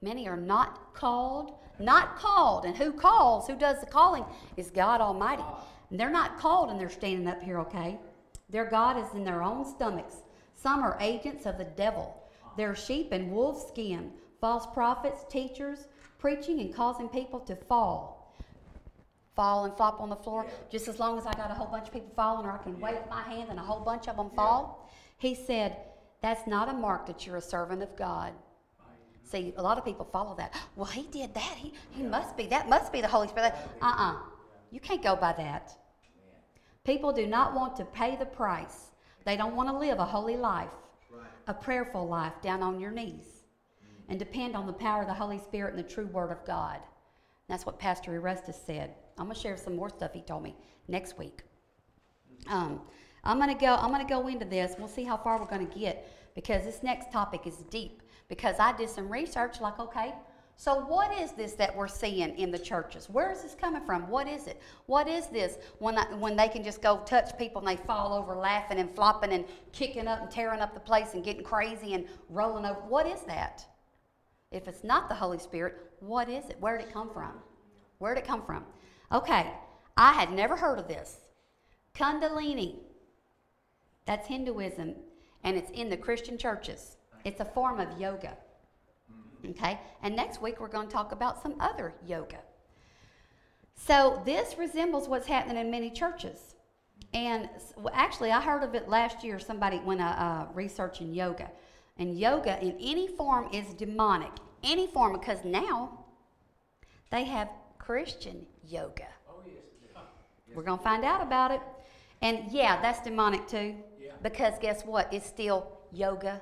many are not called. Not called. And who calls, who does the calling, is God Almighty. And they're not called and they're standing up here, okay? Their God is in their own stomachs. Some are agents of the devil. They're sheep in wolf skin, false prophets, teachers, preaching and causing people to fall. Fall and flop on the floor. Just as long as I got a whole bunch of people falling, or I can wave my hand and a whole bunch of them fall. He said, That's not a mark that you're a servant of God. See, a lot of people follow that. Well, he did that. He, he must be. That must be the Holy Spirit. Uh uh You can't go by that. People do not want to pay the price. They don't want to live a holy life, a prayerful life down on your knees, and depend on the power of the Holy Spirit and the true Word of God. That's what Pastor Erastus said. I'm gonna share some more stuff he told me next week. Um, I'm gonna go. I'm gonna go into this. We'll see how far we're gonna get because this next topic is deep. Because I did some research. Like, okay, so what is this that we're seeing in the churches? Where is this coming from? What is it? What is this when I, when they can just go touch people and they fall over laughing and flopping and kicking up and tearing up the place and getting crazy and rolling over? What is that? If it's not the Holy Spirit, what is it? Where did it come from? Where did it come from? Okay, I had never heard of this. Kundalini. That's Hinduism, and it's in the Christian churches. It's a form of yoga. Okay, and next week we're going to talk about some other yoga. So this resembles what's happening in many churches. And actually, I heard of it last year. Somebody when I uh, researching yoga, and yoga in any form is demonic. Any form, because now they have Christian yoga. Oh, yes. yes. We're going to find out about it. And yeah, that's demonic too. Yeah. Because guess what? It's still yoga.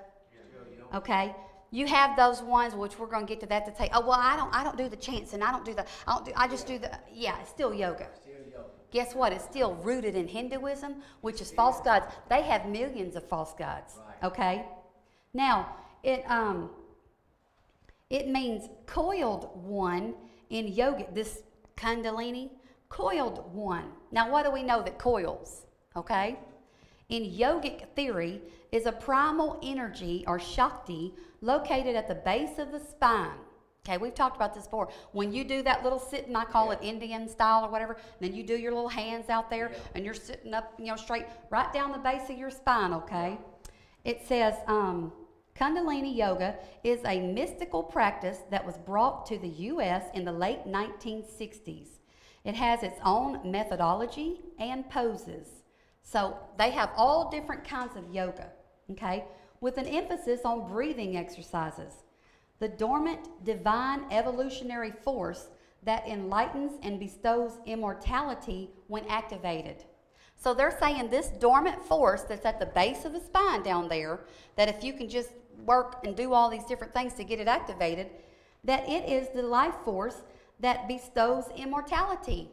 Young. Okay? You have those ones which we're going to get to that to say, oh well, I don't, I don't do the chants and I don't do the, I don't do, I just do the, yeah, it's still yoga. Still yoga. Guess what? It's still rooted in Hinduism, which is false gods. They have millions of false gods. Right. Okay. Now it um. It means coiled one in yoga. This kundalini, coiled one. Now, what do we know that coils? Okay. In yogic theory, is a primal energy or shakti located at the base of the spine. Okay, we've talked about this before. When you do that little sitting, I call it Indian style or whatever, then you do your little hands out there Yeah. and you're sitting up, you know, straight right down the base of your spine, okay? It says um, Kundalini Yoga is a mystical practice that was brought to the U.S. in the late 1960s. It has its own methodology and poses. So they have all different kinds of yoga, okay, with an emphasis on breathing exercises. The dormant divine evolutionary force that enlightens and bestows immortality when activated. So they're saying this dormant force that's at the base of the spine down there, that if you can just work and do all these different things to get it activated, that it is the life force that bestows immortality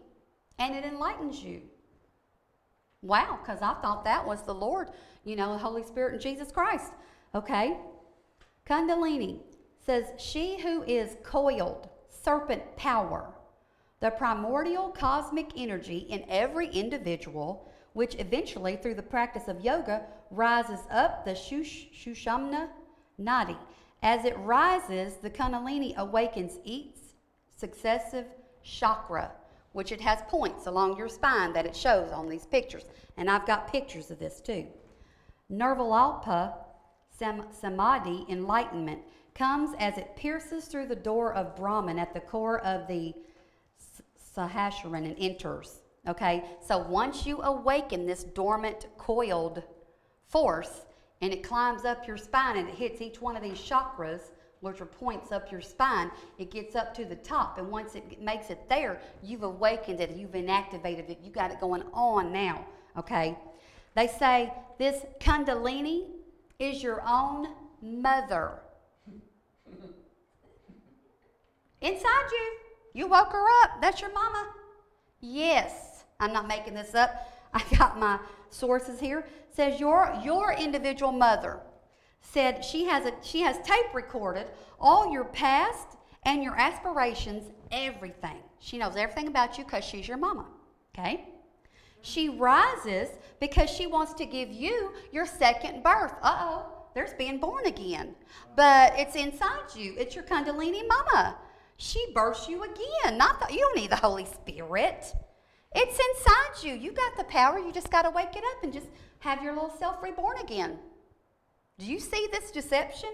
and it enlightens you. Wow, because I thought that was the Lord, you know, the Holy Spirit and Jesus Christ. Okay? Kundalini says, She who is coiled, serpent power, the primordial cosmic energy in every individual, which eventually, through the practice of yoga, rises up the shush, Shushamna 90. As it rises, the Kundalini awakens each successive chakra, which it has points along your spine that it shows on these pictures. And I've got pictures of this too. Nirvikalpa samadhi, enlightenment, comes as it pierces through the door of Brahman at the core of the Sahasraran and enters. Okay, so once you awaken this dormant, coiled force, and it climbs up your spine and it hits each one of these chakras, which are points up your spine, it gets up to the top. And once it makes it there, you've awakened it, you've inactivated it, you got it going on now. Okay, they say this Kundalini is your own mother. Inside you. You woke her up. That's your mama. Yes. I'm not making this up. I got my sources here. Says your your individual mother said she has a she has tape recorded all your past and your aspirations, everything. She knows everything about you because she's your mama. Okay? She rises because she wants to give you your second birth. Uh oh, there's being born again. But it's inside you, it's your Kundalini mama. She births you again. Not the, you don't need the Holy Spirit. It's inside you. You got the power. You just got to wake it up and just have your little self reborn again. Do you see this deception?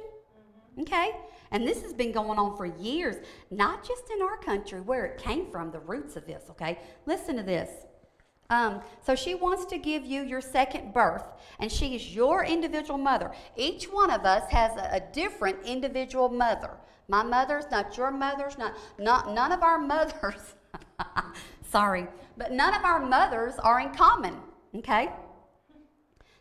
Okay? And this has been going on for years, not just in our country, where it came from, the roots of this, okay? Listen to this. Um, so she wants to give you your second birth, and she is your individual mother. Each one of us has a, a different individual mother. My mother's not your mother's, not, not none of our mothers. Sorry, but none of our mothers are in common. Okay.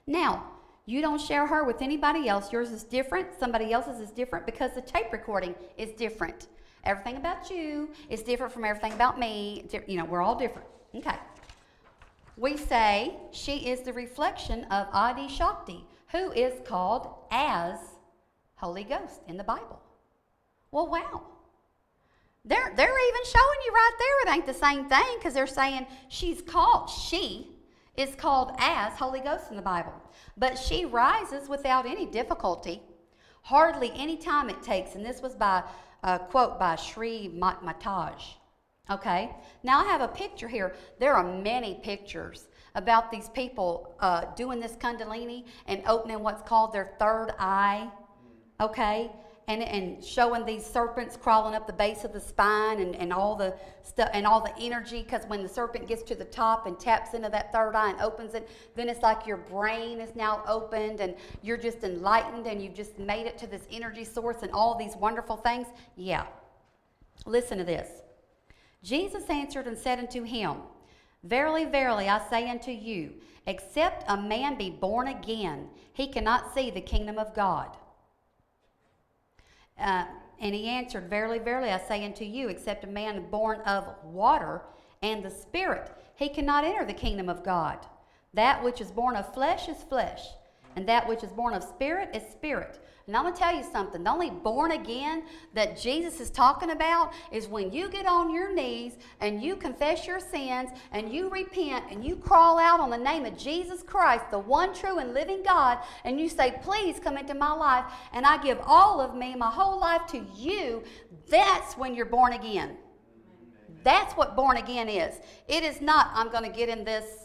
Now, you don't share her with anybody else. Yours is different. Somebody else's is different because the tape recording is different. Everything about you is different from everything about me. You know, we're all different. Okay. We say she is the reflection of Adi Shakti, who is called as Holy Ghost in the Bible. Well, wow. They're, they're even showing you right there it ain't the same thing because they're saying she's called, she is called as Holy Ghost in the Bible. But she rises without any difficulty, hardly any time it takes. And this was by a quote by Sri Mat- Mataj. Okay, now I have a picture here. There are many pictures about these people uh, doing this Kundalini and opening what's called their third eye. Okay, and, and showing these serpents crawling up the base of the spine and, and all the stuff and all the energy because when the serpent gets to the top and taps into that third eye and opens it then it's like your brain is now opened and you're just enlightened and you've just made it to this energy source and all these wonderful things. Yeah. Listen to this. Jesus answered and said unto him verily verily i say unto you except a man be born again he cannot see the kingdom of god Uh, and he answered, Verily, verily, I say unto you, except a man born of water and the Spirit, he cannot enter the kingdom of God. That which is born of flesh is flesh, and that which is born of spirit is spirit. And I'm going to tell you something. The only born again that Jesus is talking about is when you get on your knees and you confess your sins and you repent and you crawl out on the name of Jesus Christ, the one true and living God, and you say, Please come into my life, and I give all of me, my whole life to you. That's when you're born again. That's what born again is. It is not, I'm going to get in this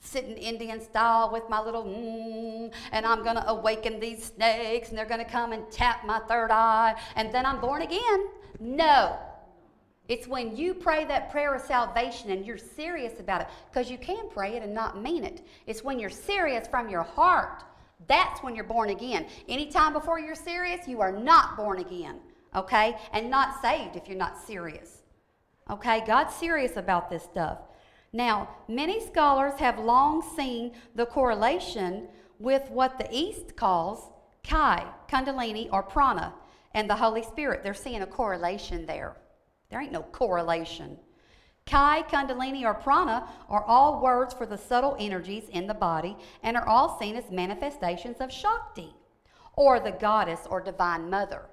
sitting Indian style with my little mm, and I'm to awaken these snakes and they're to come and tap my third eye and then I'm born again. No. It's when you pray that prayer of salvation and you're serious about it because you can pray it and not mean it. It's when you're serious from your heart. That's when you're born again. Anytime before you're serious, you are not born again, okay? And not saved if you're not serious. Okay? God's serious about this stuff. Now, many scholars have long seen the correlation with what the East calls Kai, Kundalini, or Prana, and the Holy Spirit. They're seeing a correlation there. There ain't no correlation. Kai, Kundalini, or Prana are all words for the subtle energies in the body and are all seen as manifestations of Shakti, or the goddess or divine mother.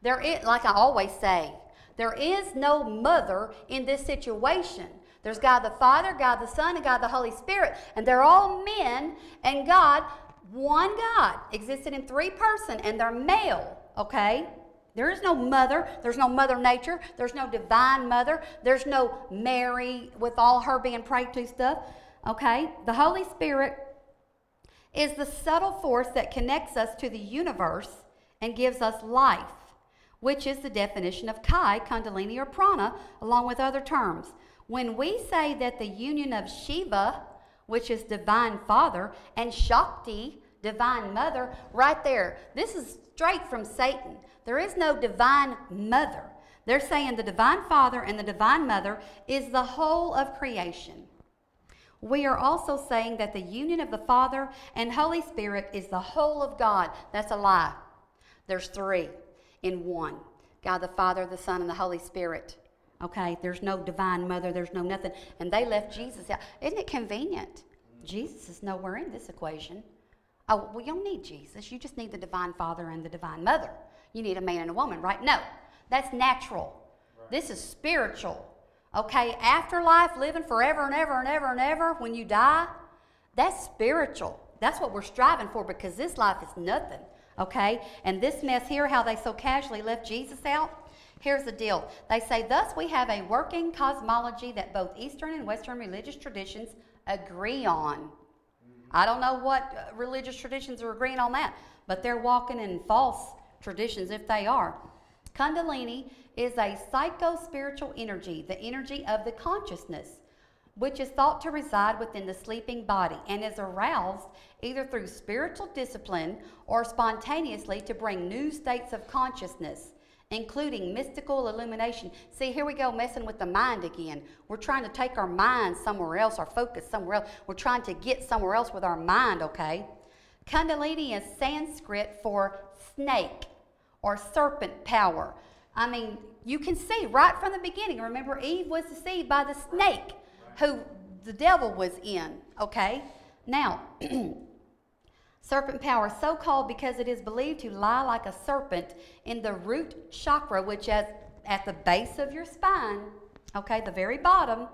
There is, like I always say, there is no mother in this situation. There's God the Father, God the Son, and God the Holy Spirit. And they're all men, and God, one God, existed in three person, and they're male, okay? There is no mother. There's no mother nature. There's no divine mother. There's no Mary with all her being prayed to stuff. Okay? The Holy Spirit is the subtle force that connects us to the universe and gives us life, which is the definition of Kai, Kundalini, or Prana, along with other terms. When we say that the union of Shiva, which is divine father, and Shakti, divine mother, right there, this is straight from Satan. There is no divine mother. They're saying the divine father and the divine mother is the whole of creation. We are also saying that the union of the Father and Holy Spirit is the whole of God. That's a lie. There's three in one God the Father, the Son, and the Holy Spirit. Okay, there's no divine mother, there's no nothing. And they left Jesus out. Isn't it convenient? Jesus is nowhere in this equation. Oh, well, you don't need Jesus. You just need the divine father and the divine mother. You need a man and a woman, right? No, that's natural. Right. This is spiritual. Okay, afterlife, living forever and ever and ever and ever when you die, that's spiritual. That's what we're striving for because this life is nothing. Okay, and this mess here, how they so casually left Jesus out, Here's the deal. They say, thus we have a working cosmology that both Eastern and Western religious traditions agree on. I don't know what uh, religious traditions are agreeing on that, but they're walking in false traditions if they are. Kundalini is a psycho spiritual energy, the energy of the consciousness, which is thought to reside within the sleeping body and is aroused either through spiritual discipline or spontaneously to bring new states of consciousness including mystical illumination. See, here we go messing with the mind again. We're trying to take our mind somewhere else, our focus somewhere else. We're trying to get somewhere else with our mind, okay? Kundalini is Sanskrit for snake or serpent power. I mean, you can see right from the beginning. Remember, Eve was deceived by the snake who the devil was in, okay? Now, Serpent power, so called because it is believed to lie like a serpent in the root chakra, which is at the base of your spine, okay, the very bottom.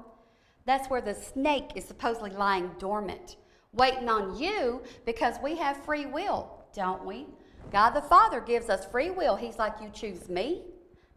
That's where the snake is supposedly lying dormant, waiting on you because we have free will, don't we? God the Father gives us free will. He's like, You choose me,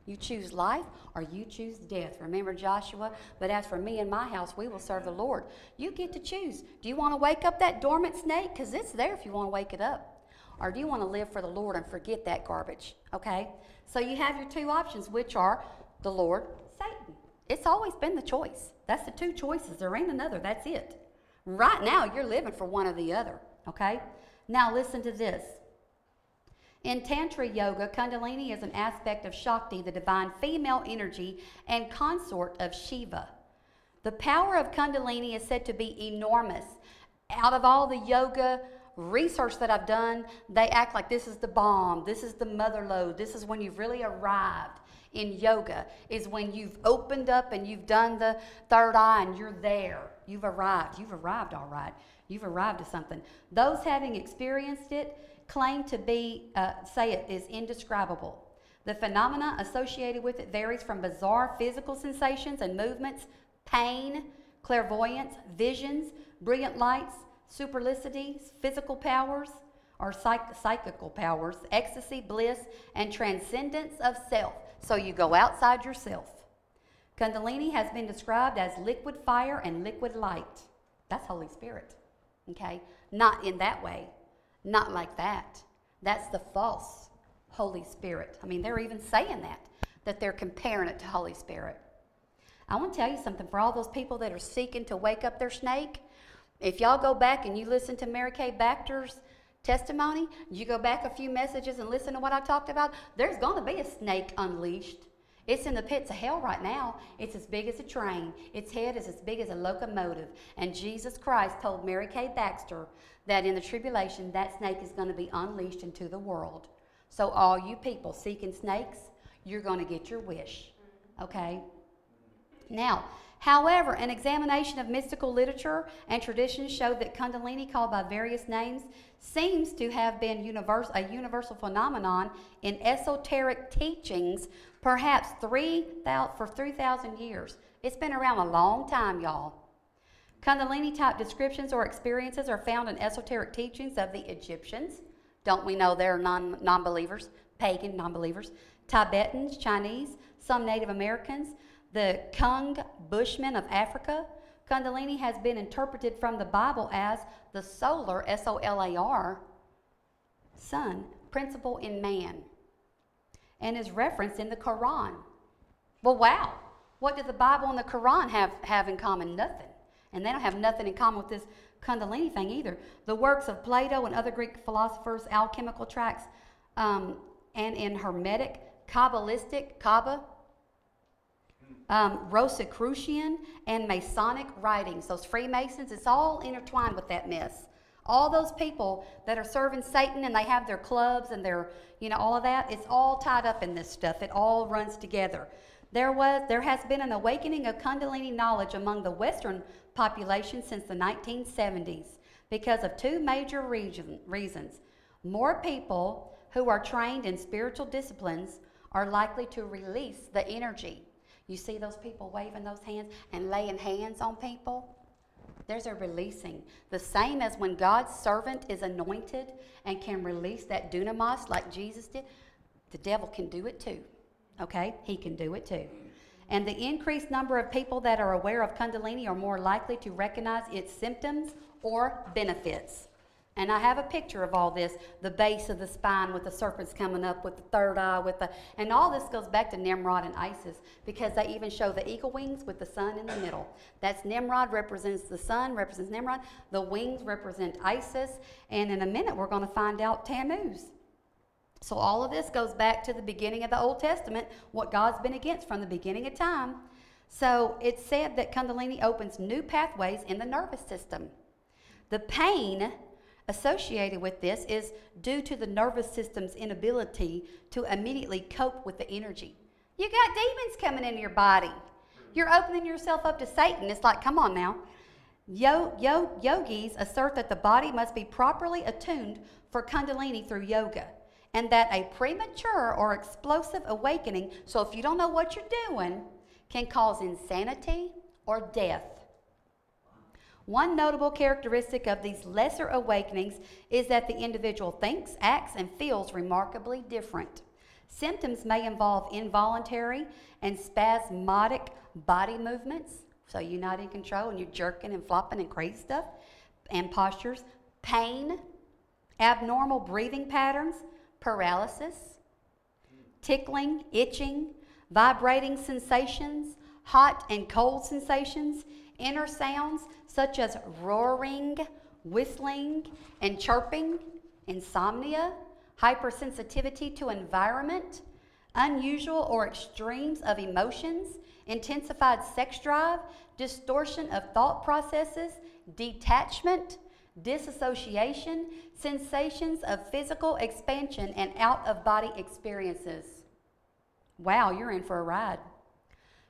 you choose life or you choose death. Remember Joshua? But as for me and my house, we will serve the Lord. You get to choose. Do you want to wake up that dormant snake? Because it's there if you want to wake it up. Or do you want to live for the Lord and forget that garbage? Okay? So you have your two options, which are the Lord, Satan. It's always been the choice. That's the two choices. There ain't another. That's it. Right now, you're living for one or the other. Okay? Now listen to this. In Tantra Yoga, Kundalini is an aspect of Shakti, the divine female energy, and consort of Shiva. The power of Kundalini is said to be enormous. Out of all the yoga research that I've done, they act like this is the bomb, this is the mother load, this is when you've really arrived in yoga, is when you've opened up and you've done the third eye and you're there. You've arrived. You've arrived all right. You've arrived to something. Those having experienced it claim to be, uh, say it is indescribable. The phenomena associated with it varies from bizarre physical sensations and movements, pain, clairvoyance, visions, brilliant lights, superlicities, physical powers, or psych- psychical powers, ecstasy, bliss, and transcendence of self. So you go outside yourself. Kundalini has been described as liquid fire and liquid light. That's Holy Spirit. Okay? Not in that way. Not like that. That's the false Holy Spirit. I mean, they're even saying that, that they're comparing it to Holy Spirit. I want to tell you something for all those people that are seeking to wake up their snake. If y'all go back and you listen to Mary K. Baxter's testimony, you go back a few messages and listen to what I talked about, there's going to be a snake unleashed. It's in the pits of hell right now. It's as big as a train. Its head is as big as a locomotive. And Jesus Christ told Mary K. Baxter that in the tribulation, that snake is going to be unleashed into the world. So, all you people seeking snakes, you're going to get your wish. Okay? Now, however, an examination of mystical literature and traditions showed that Kundalini, called by various names, seems to have been universe, a universal phenomenon in esoteric teachings, perhaps 3, for 3,000 years. It's been around a long time, y'all. Kundalini type descriptions or experiences are found in esoteric teachings of the Egyptians. Don't we know they're non believers, pagan non believers? Tibetans, Chinese, some Native Americans, the Kung Bushmen of Africa. Kundalini has been interpreted from the Bible as the solar, S O L A R, sun, principle in man, and is referenced in the Quran. Well, wow. What do the Bible and the Quran have, have in common? Nothing. And they don't have nothing in common with this Kundalini thing either. The works of Plato and other Greek philosophers, alchemical tracts, um, and in Hermetic, Kabbalistic, Kaaba, um, Rosicrucian, and Masonic writings. Those Freemasons, it's all intertwined with that mess. All those people that are serving Satan and they have their clubs and their, you know, all of that, it's all tied up in this stuff. It all runs together. There was, there has been an awakening of Kundalini knowledge among the Western population since the 1970s because of two major reason, reasons. More people who are trained in spiritual disciplines are likely to release the energy you see those people waving those hands and laying hands on people? There's a releasing. The same as when God's servant is anointed and can release that dunamis like Jesus did, the devil can do it too. Okay? He can do it too. And the increased number of people that are aware of Kundalini are more likely to recognize its symptoms or benefits. And I have a picture of all this the base of the spine with the serpents coming up, with the third eye, with the. And all this goes back to Nimrod and Isis because they even show the eagle wings with the sun in the middle. That's Nimrod, represents the sun, represents Nimrod. The wings represent Isis. And in a minute, we're going to find out Tammuz. So all of this goes back to the beginning of the Old Testament, what God's been against from the beginning of time. So it's said that Kundalini opens new pathways in the nervous system. The pain associated with this is due to the nervous system's inability to immediately cope with the energy. You got demons coming into your body. You're opening yourself up to Satan. It's like, come on now. Yo, yo, yogis assert that the body must be properly attuned for Kundalini through yoga and that a premature or explosive awakening, so if you don't know what you're doing, can cause insanity or death. One notable characteristic of these lesser awakenings is that the individual thinks, acts, and feels remarkably different. Symptoms may involve involuntary and spasmodic body movements, so you're not in control and you're jerking and flopping and crazy stuff, and postures, pain, abnormal breathing patterns, paralysis, tickling, itching, vibrating sensations, hot and cold sensations, inner sounds such as roaring, whistling, and chirping, insomnia, hypersensitivity to environment, unusual or extremes of emotions, intensified sex drive, distortion of thought processes, detachment, disassociation, sensations of physical expansion, and out of body experiences. Wow, you're in for a ride.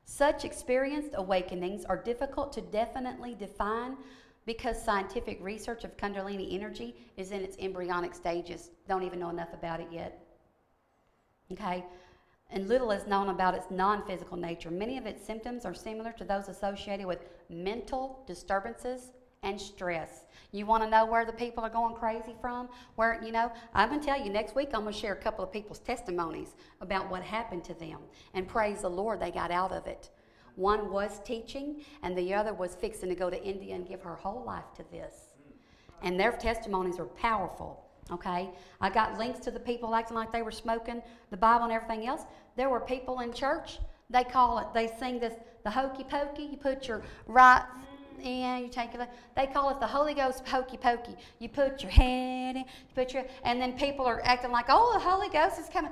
Such experienced awakenings are difficult to definitely define because scientific research of Kundalini energy is in its embryonic stages. Don't even know enough about it yet. Okay? And little is known about its non physical nature. Many of its symptoms are similar to those associated with mental disturbances and stress. You want to know where the people are going crazy from? Where, you know, I'm going to tell you next week, I'm going to share a couple of people's testimonies about what happened to them. And praise the Lord, they got out of it. One was teaching, and the other was fixing to go to India and give her whole life to this. And their testimonies are powerful. Okay? I got links to the people acting like they were smoking the Bible and everything else. There were people in church, they call it, they sing this, the hokey pokey. You put your right in, you take it, they call it the Holy Ghost hokey pokey. You put your head in, you put your, and then people are acting like, oh, the Holy Ghost is coming.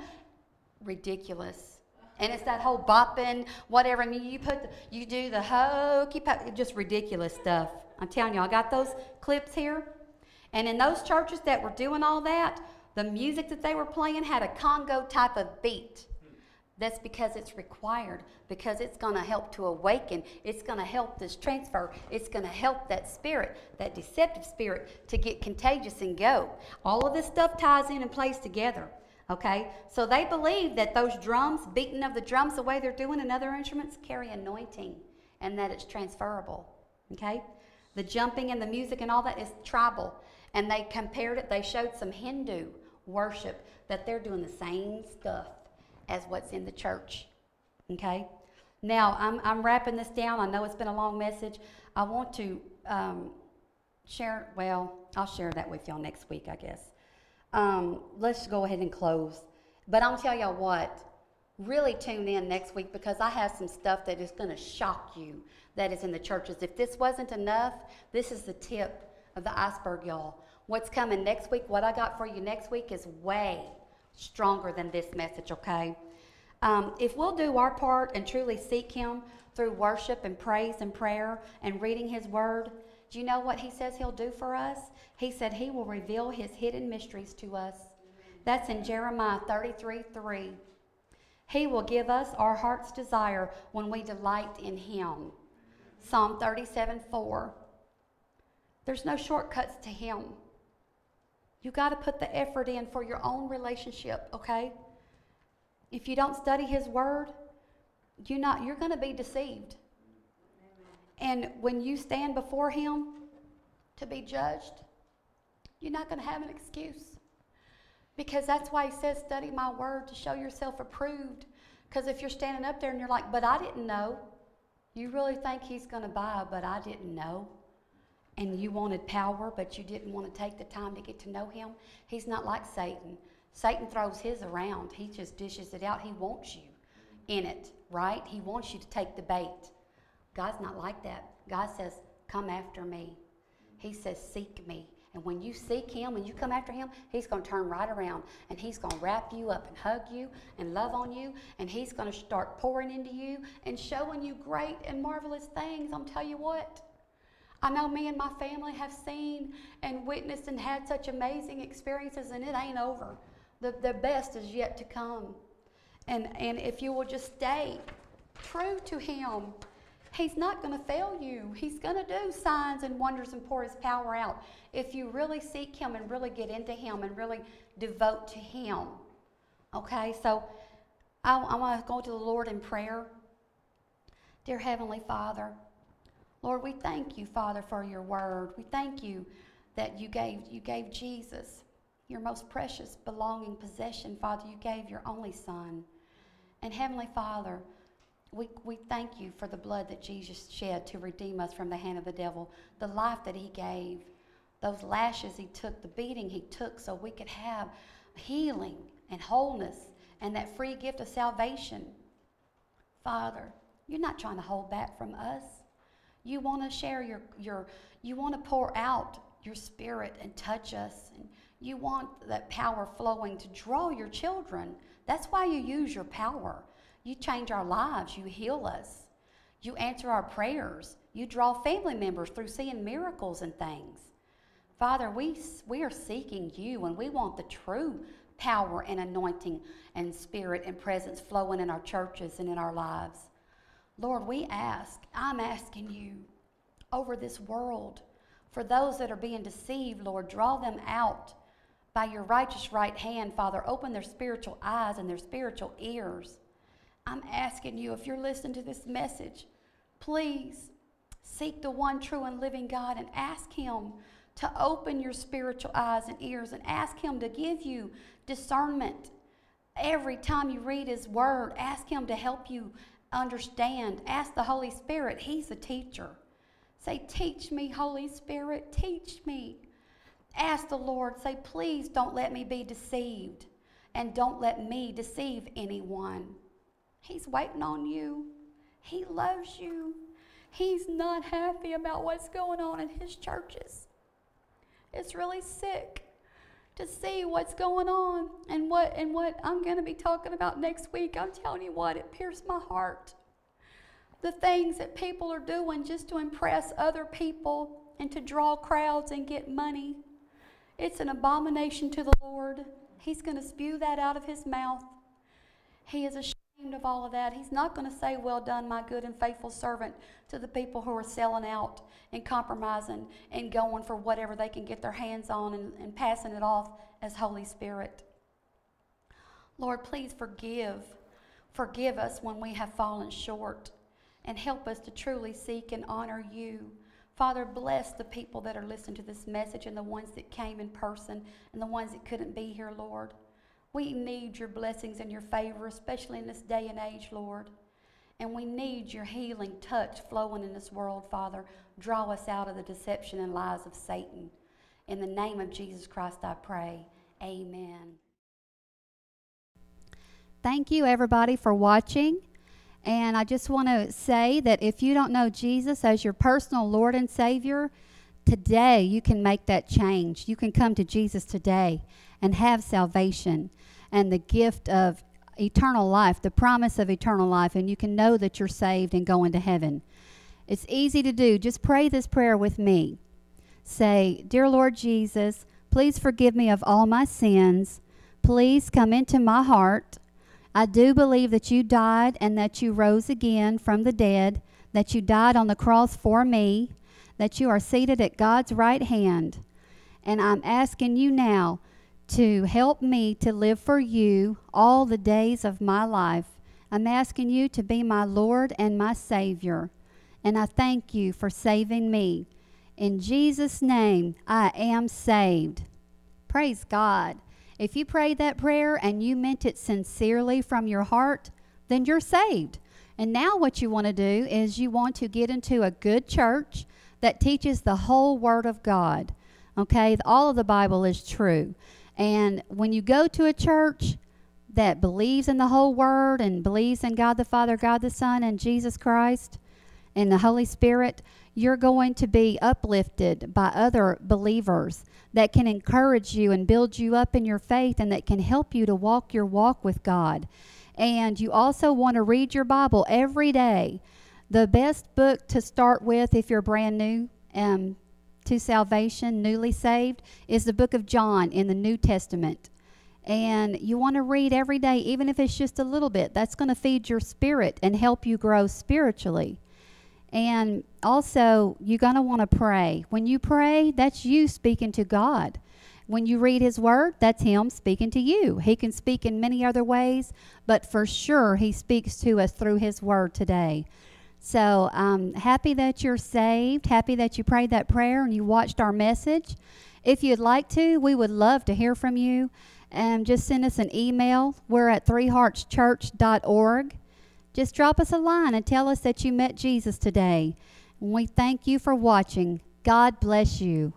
Ridiculous. And it's that whole bopping, whatever. Mean, you put, the, you do the hokey pokey, just ridiculous stuff. I'm telling you, I got those clips here. And in those churches that were doing all that, the music that they were playing had a Congo type of beat. That's because it's required, because it's going to help to awaken. It's going to help this transfer. It's going to help that spirit, that deceptive spirit, to get contagious and go. All of this stuff ties in and plays together. Okay? So they believe that those drums, beating of the drums the way they're doing and other instruments, carry anointing and that it's transferable. Okay? The jumping and the music and all that is tribal. And they compared it, they showed some Hindu worship that they're doing the same stuff as what's in the church. Okay? Now, I'm, I'm wrapping this down. I know it's been a long message. I want to um, share, well, I'll share that with y'all next week, I guess. Um, let's go ahead and close. But I'll tell y'all what, really tune in next week because I have some stuff that is going to shock you that is in the churches. If this wasn't enough, this is the tip of the iceberg, y'all. What's coming next week, what I got for you next week is way stronger than this message, okay? Um, if we'll do our part and truly seek Him through worship and praise and prayer and reading His Word, do you know what He says He'll do for us? He said He will reveal His hidden mysteries to us. That's in Jeremiah 33 3. He will give us our heart's desire when we delight in Him. Psalm 37 4. There's no shortcuts to Him. You got to put the effort in for your own relationship, okay? If you don't study His Word, you're not. You're going to be deceived. And when you stand before Him to be judged, you're not going to have an excuse. Because that's why He says, study my Word to show yourself approved. Because if you're standing up there and you're like, but I didn't know, you really think He's going to buy, but I didn't know and you wanted power, but you didn't want to take the time to get to know him, he's not like Satan. Satan throws his around, he just dishes it out. He wants you in it, right? He wants you to take the bait. God's not like that. God says, Come after me. He says, Seek me. And when you seek Him, and you come after Him, He's going to turn right around and He's going to wrap you up and hug you and love on you. And He's going to start pouring into you and showing you great and marvelous things. I'm telling you what. I know me and my family have seen and witnessed and had such amazing experiences, and it ain't over. The, the best is yet to come. And, and if you will just stay true to Him, He's not going to fail you. He's going to do signs and wonders and pour His power out. If you really seek Him and really get into Him and really devote to Him. Okay, so I, I want to go to the Lord in prayer. Dear Heavenly Father, Lord, we thank you, Father, for your word. We thank you that you gave, you gave Jesus your most precious belonging possession, Father. You gave your only Son. And Heavenly Father, we, we thank you for the blood that Jesus shed to redeem us from the hand of the devil, the life that he gave, those lashes he took, the beating he took so we could have healing and wholeness and that free gift of salvation. Father, you're not trying to hold back from us. You want to share your, your you want to pour out your spirit and touch us. And you want that power flowing to draw your children. That's why you use your power. You change our lives. You heal us. You answer our prayers. You draw family members through seeing miracles and things. Father, we, we are seeking you and we want the true power and anointing and spirit and presence flowing in our churches and in our lives. Lord, we ask, I'm asking you over this world for those that are being deceived, Lord, draw them out by your righteous right hand, Father. Open their spiritual eyes and their spiritual ears. I'm asking you, if you're listening to this message, please seek the one true and living God and ask Him to open your spiritual eyes and ears and ask Him to give you discernment. Every time you read His Word, ask Him to help you understand. Ask the Holy Spirit, He's a teacher. Say, Teach me, Holy Spirit, teach me. Ask the Lord, say, Please don't let me be deceived and don't let me deceive anyone. He's waiting on you. He loves you. He's not happy about what's going on in his churches. It's really sick to see what's going on and what and what I'm going to be talking about next week. I'm telling you what, it pierced my heart. The things that people are doing just to impress other people and to draw crowds and get money. It's an abomination to the Lord. He's going to spew that out of his mouth. He is ashamed of all of that. He's not going to say, Well done, my good and faithful servant, to the people who are selling out and compromising and going for whatever they can get their hands on and, and passing it off as Holy Spirit. Lord, please forgive. Forgive us when we have fallen short and help us to truly seek and honor you. Father, bless the people that are listening to this message and the ones that came in person and the ones that couldn't be here, Lord. We need your blessings and your favor, especially in this day and age, Lord. And we need your healing touch flowing in this world, Father. Draw us out of the deception and lies of Satan. In the name of Jesus Christ, I pray. Amen. Thank you, everybody, for watching. And I just want to say that if you don't know Jesus as your personal Lord and Savior, today you can make that change. You can come to Jesus today and have salvation and the gift of eternal life, the promise of eternal life, and you can know that you're saved and going to heaven. It's easy to do. Just pray this prayer with me. Say, Dear Lord Jesus, please forgive me of all my sins. Please come into my heart. I do believe that you died and that you rose again from the dead, that you died on the cross for me, that you are seated at God's right hand. And I'm asking you now to help me to live for you all the days of my life. I'm asking you to be my Lord and my Savior. And I thank you for saving me. In Jesus' name, I am saved. Praise God. If you prayed that prayer and you meant it sincerely from your heart, then you're saved. And now, what you want to do is you want to get into a good church that teaches the whole Word of God. Okay? All of the Bible is true. And when you go to a church that believes in the whole Word and believes in God the Father, God the Son, and Jesus Christ, and the Holy Spirit, you're going to be uplifted by other believers that can encourage you and build you up in your faith and that can help you to walk your walk with God. And you also want to read your Bible every day. The best book to start with if you're brand new um, to salvation, newly saved, is the book of John in the New Testament. And you want to read every day, even if it's just a little bit. That's going to feed your spirit and help you grow spiritually. And also, you're going to want to pray. When you pray, that's you speaking to God. When you read His Word, that's Him speaking to you. He can speak in many other ways, but for sure, He speaks to us through His Word today. So, um, happy that you're saved. Happy that you prayed that prayer and you watched our message. If you'd like to, we would love to hear from you. And just send us an email. We're at threeheartschurch.org. Just drop us a line and tell us that you met Jesus today. And we thank you for watching. God bless you.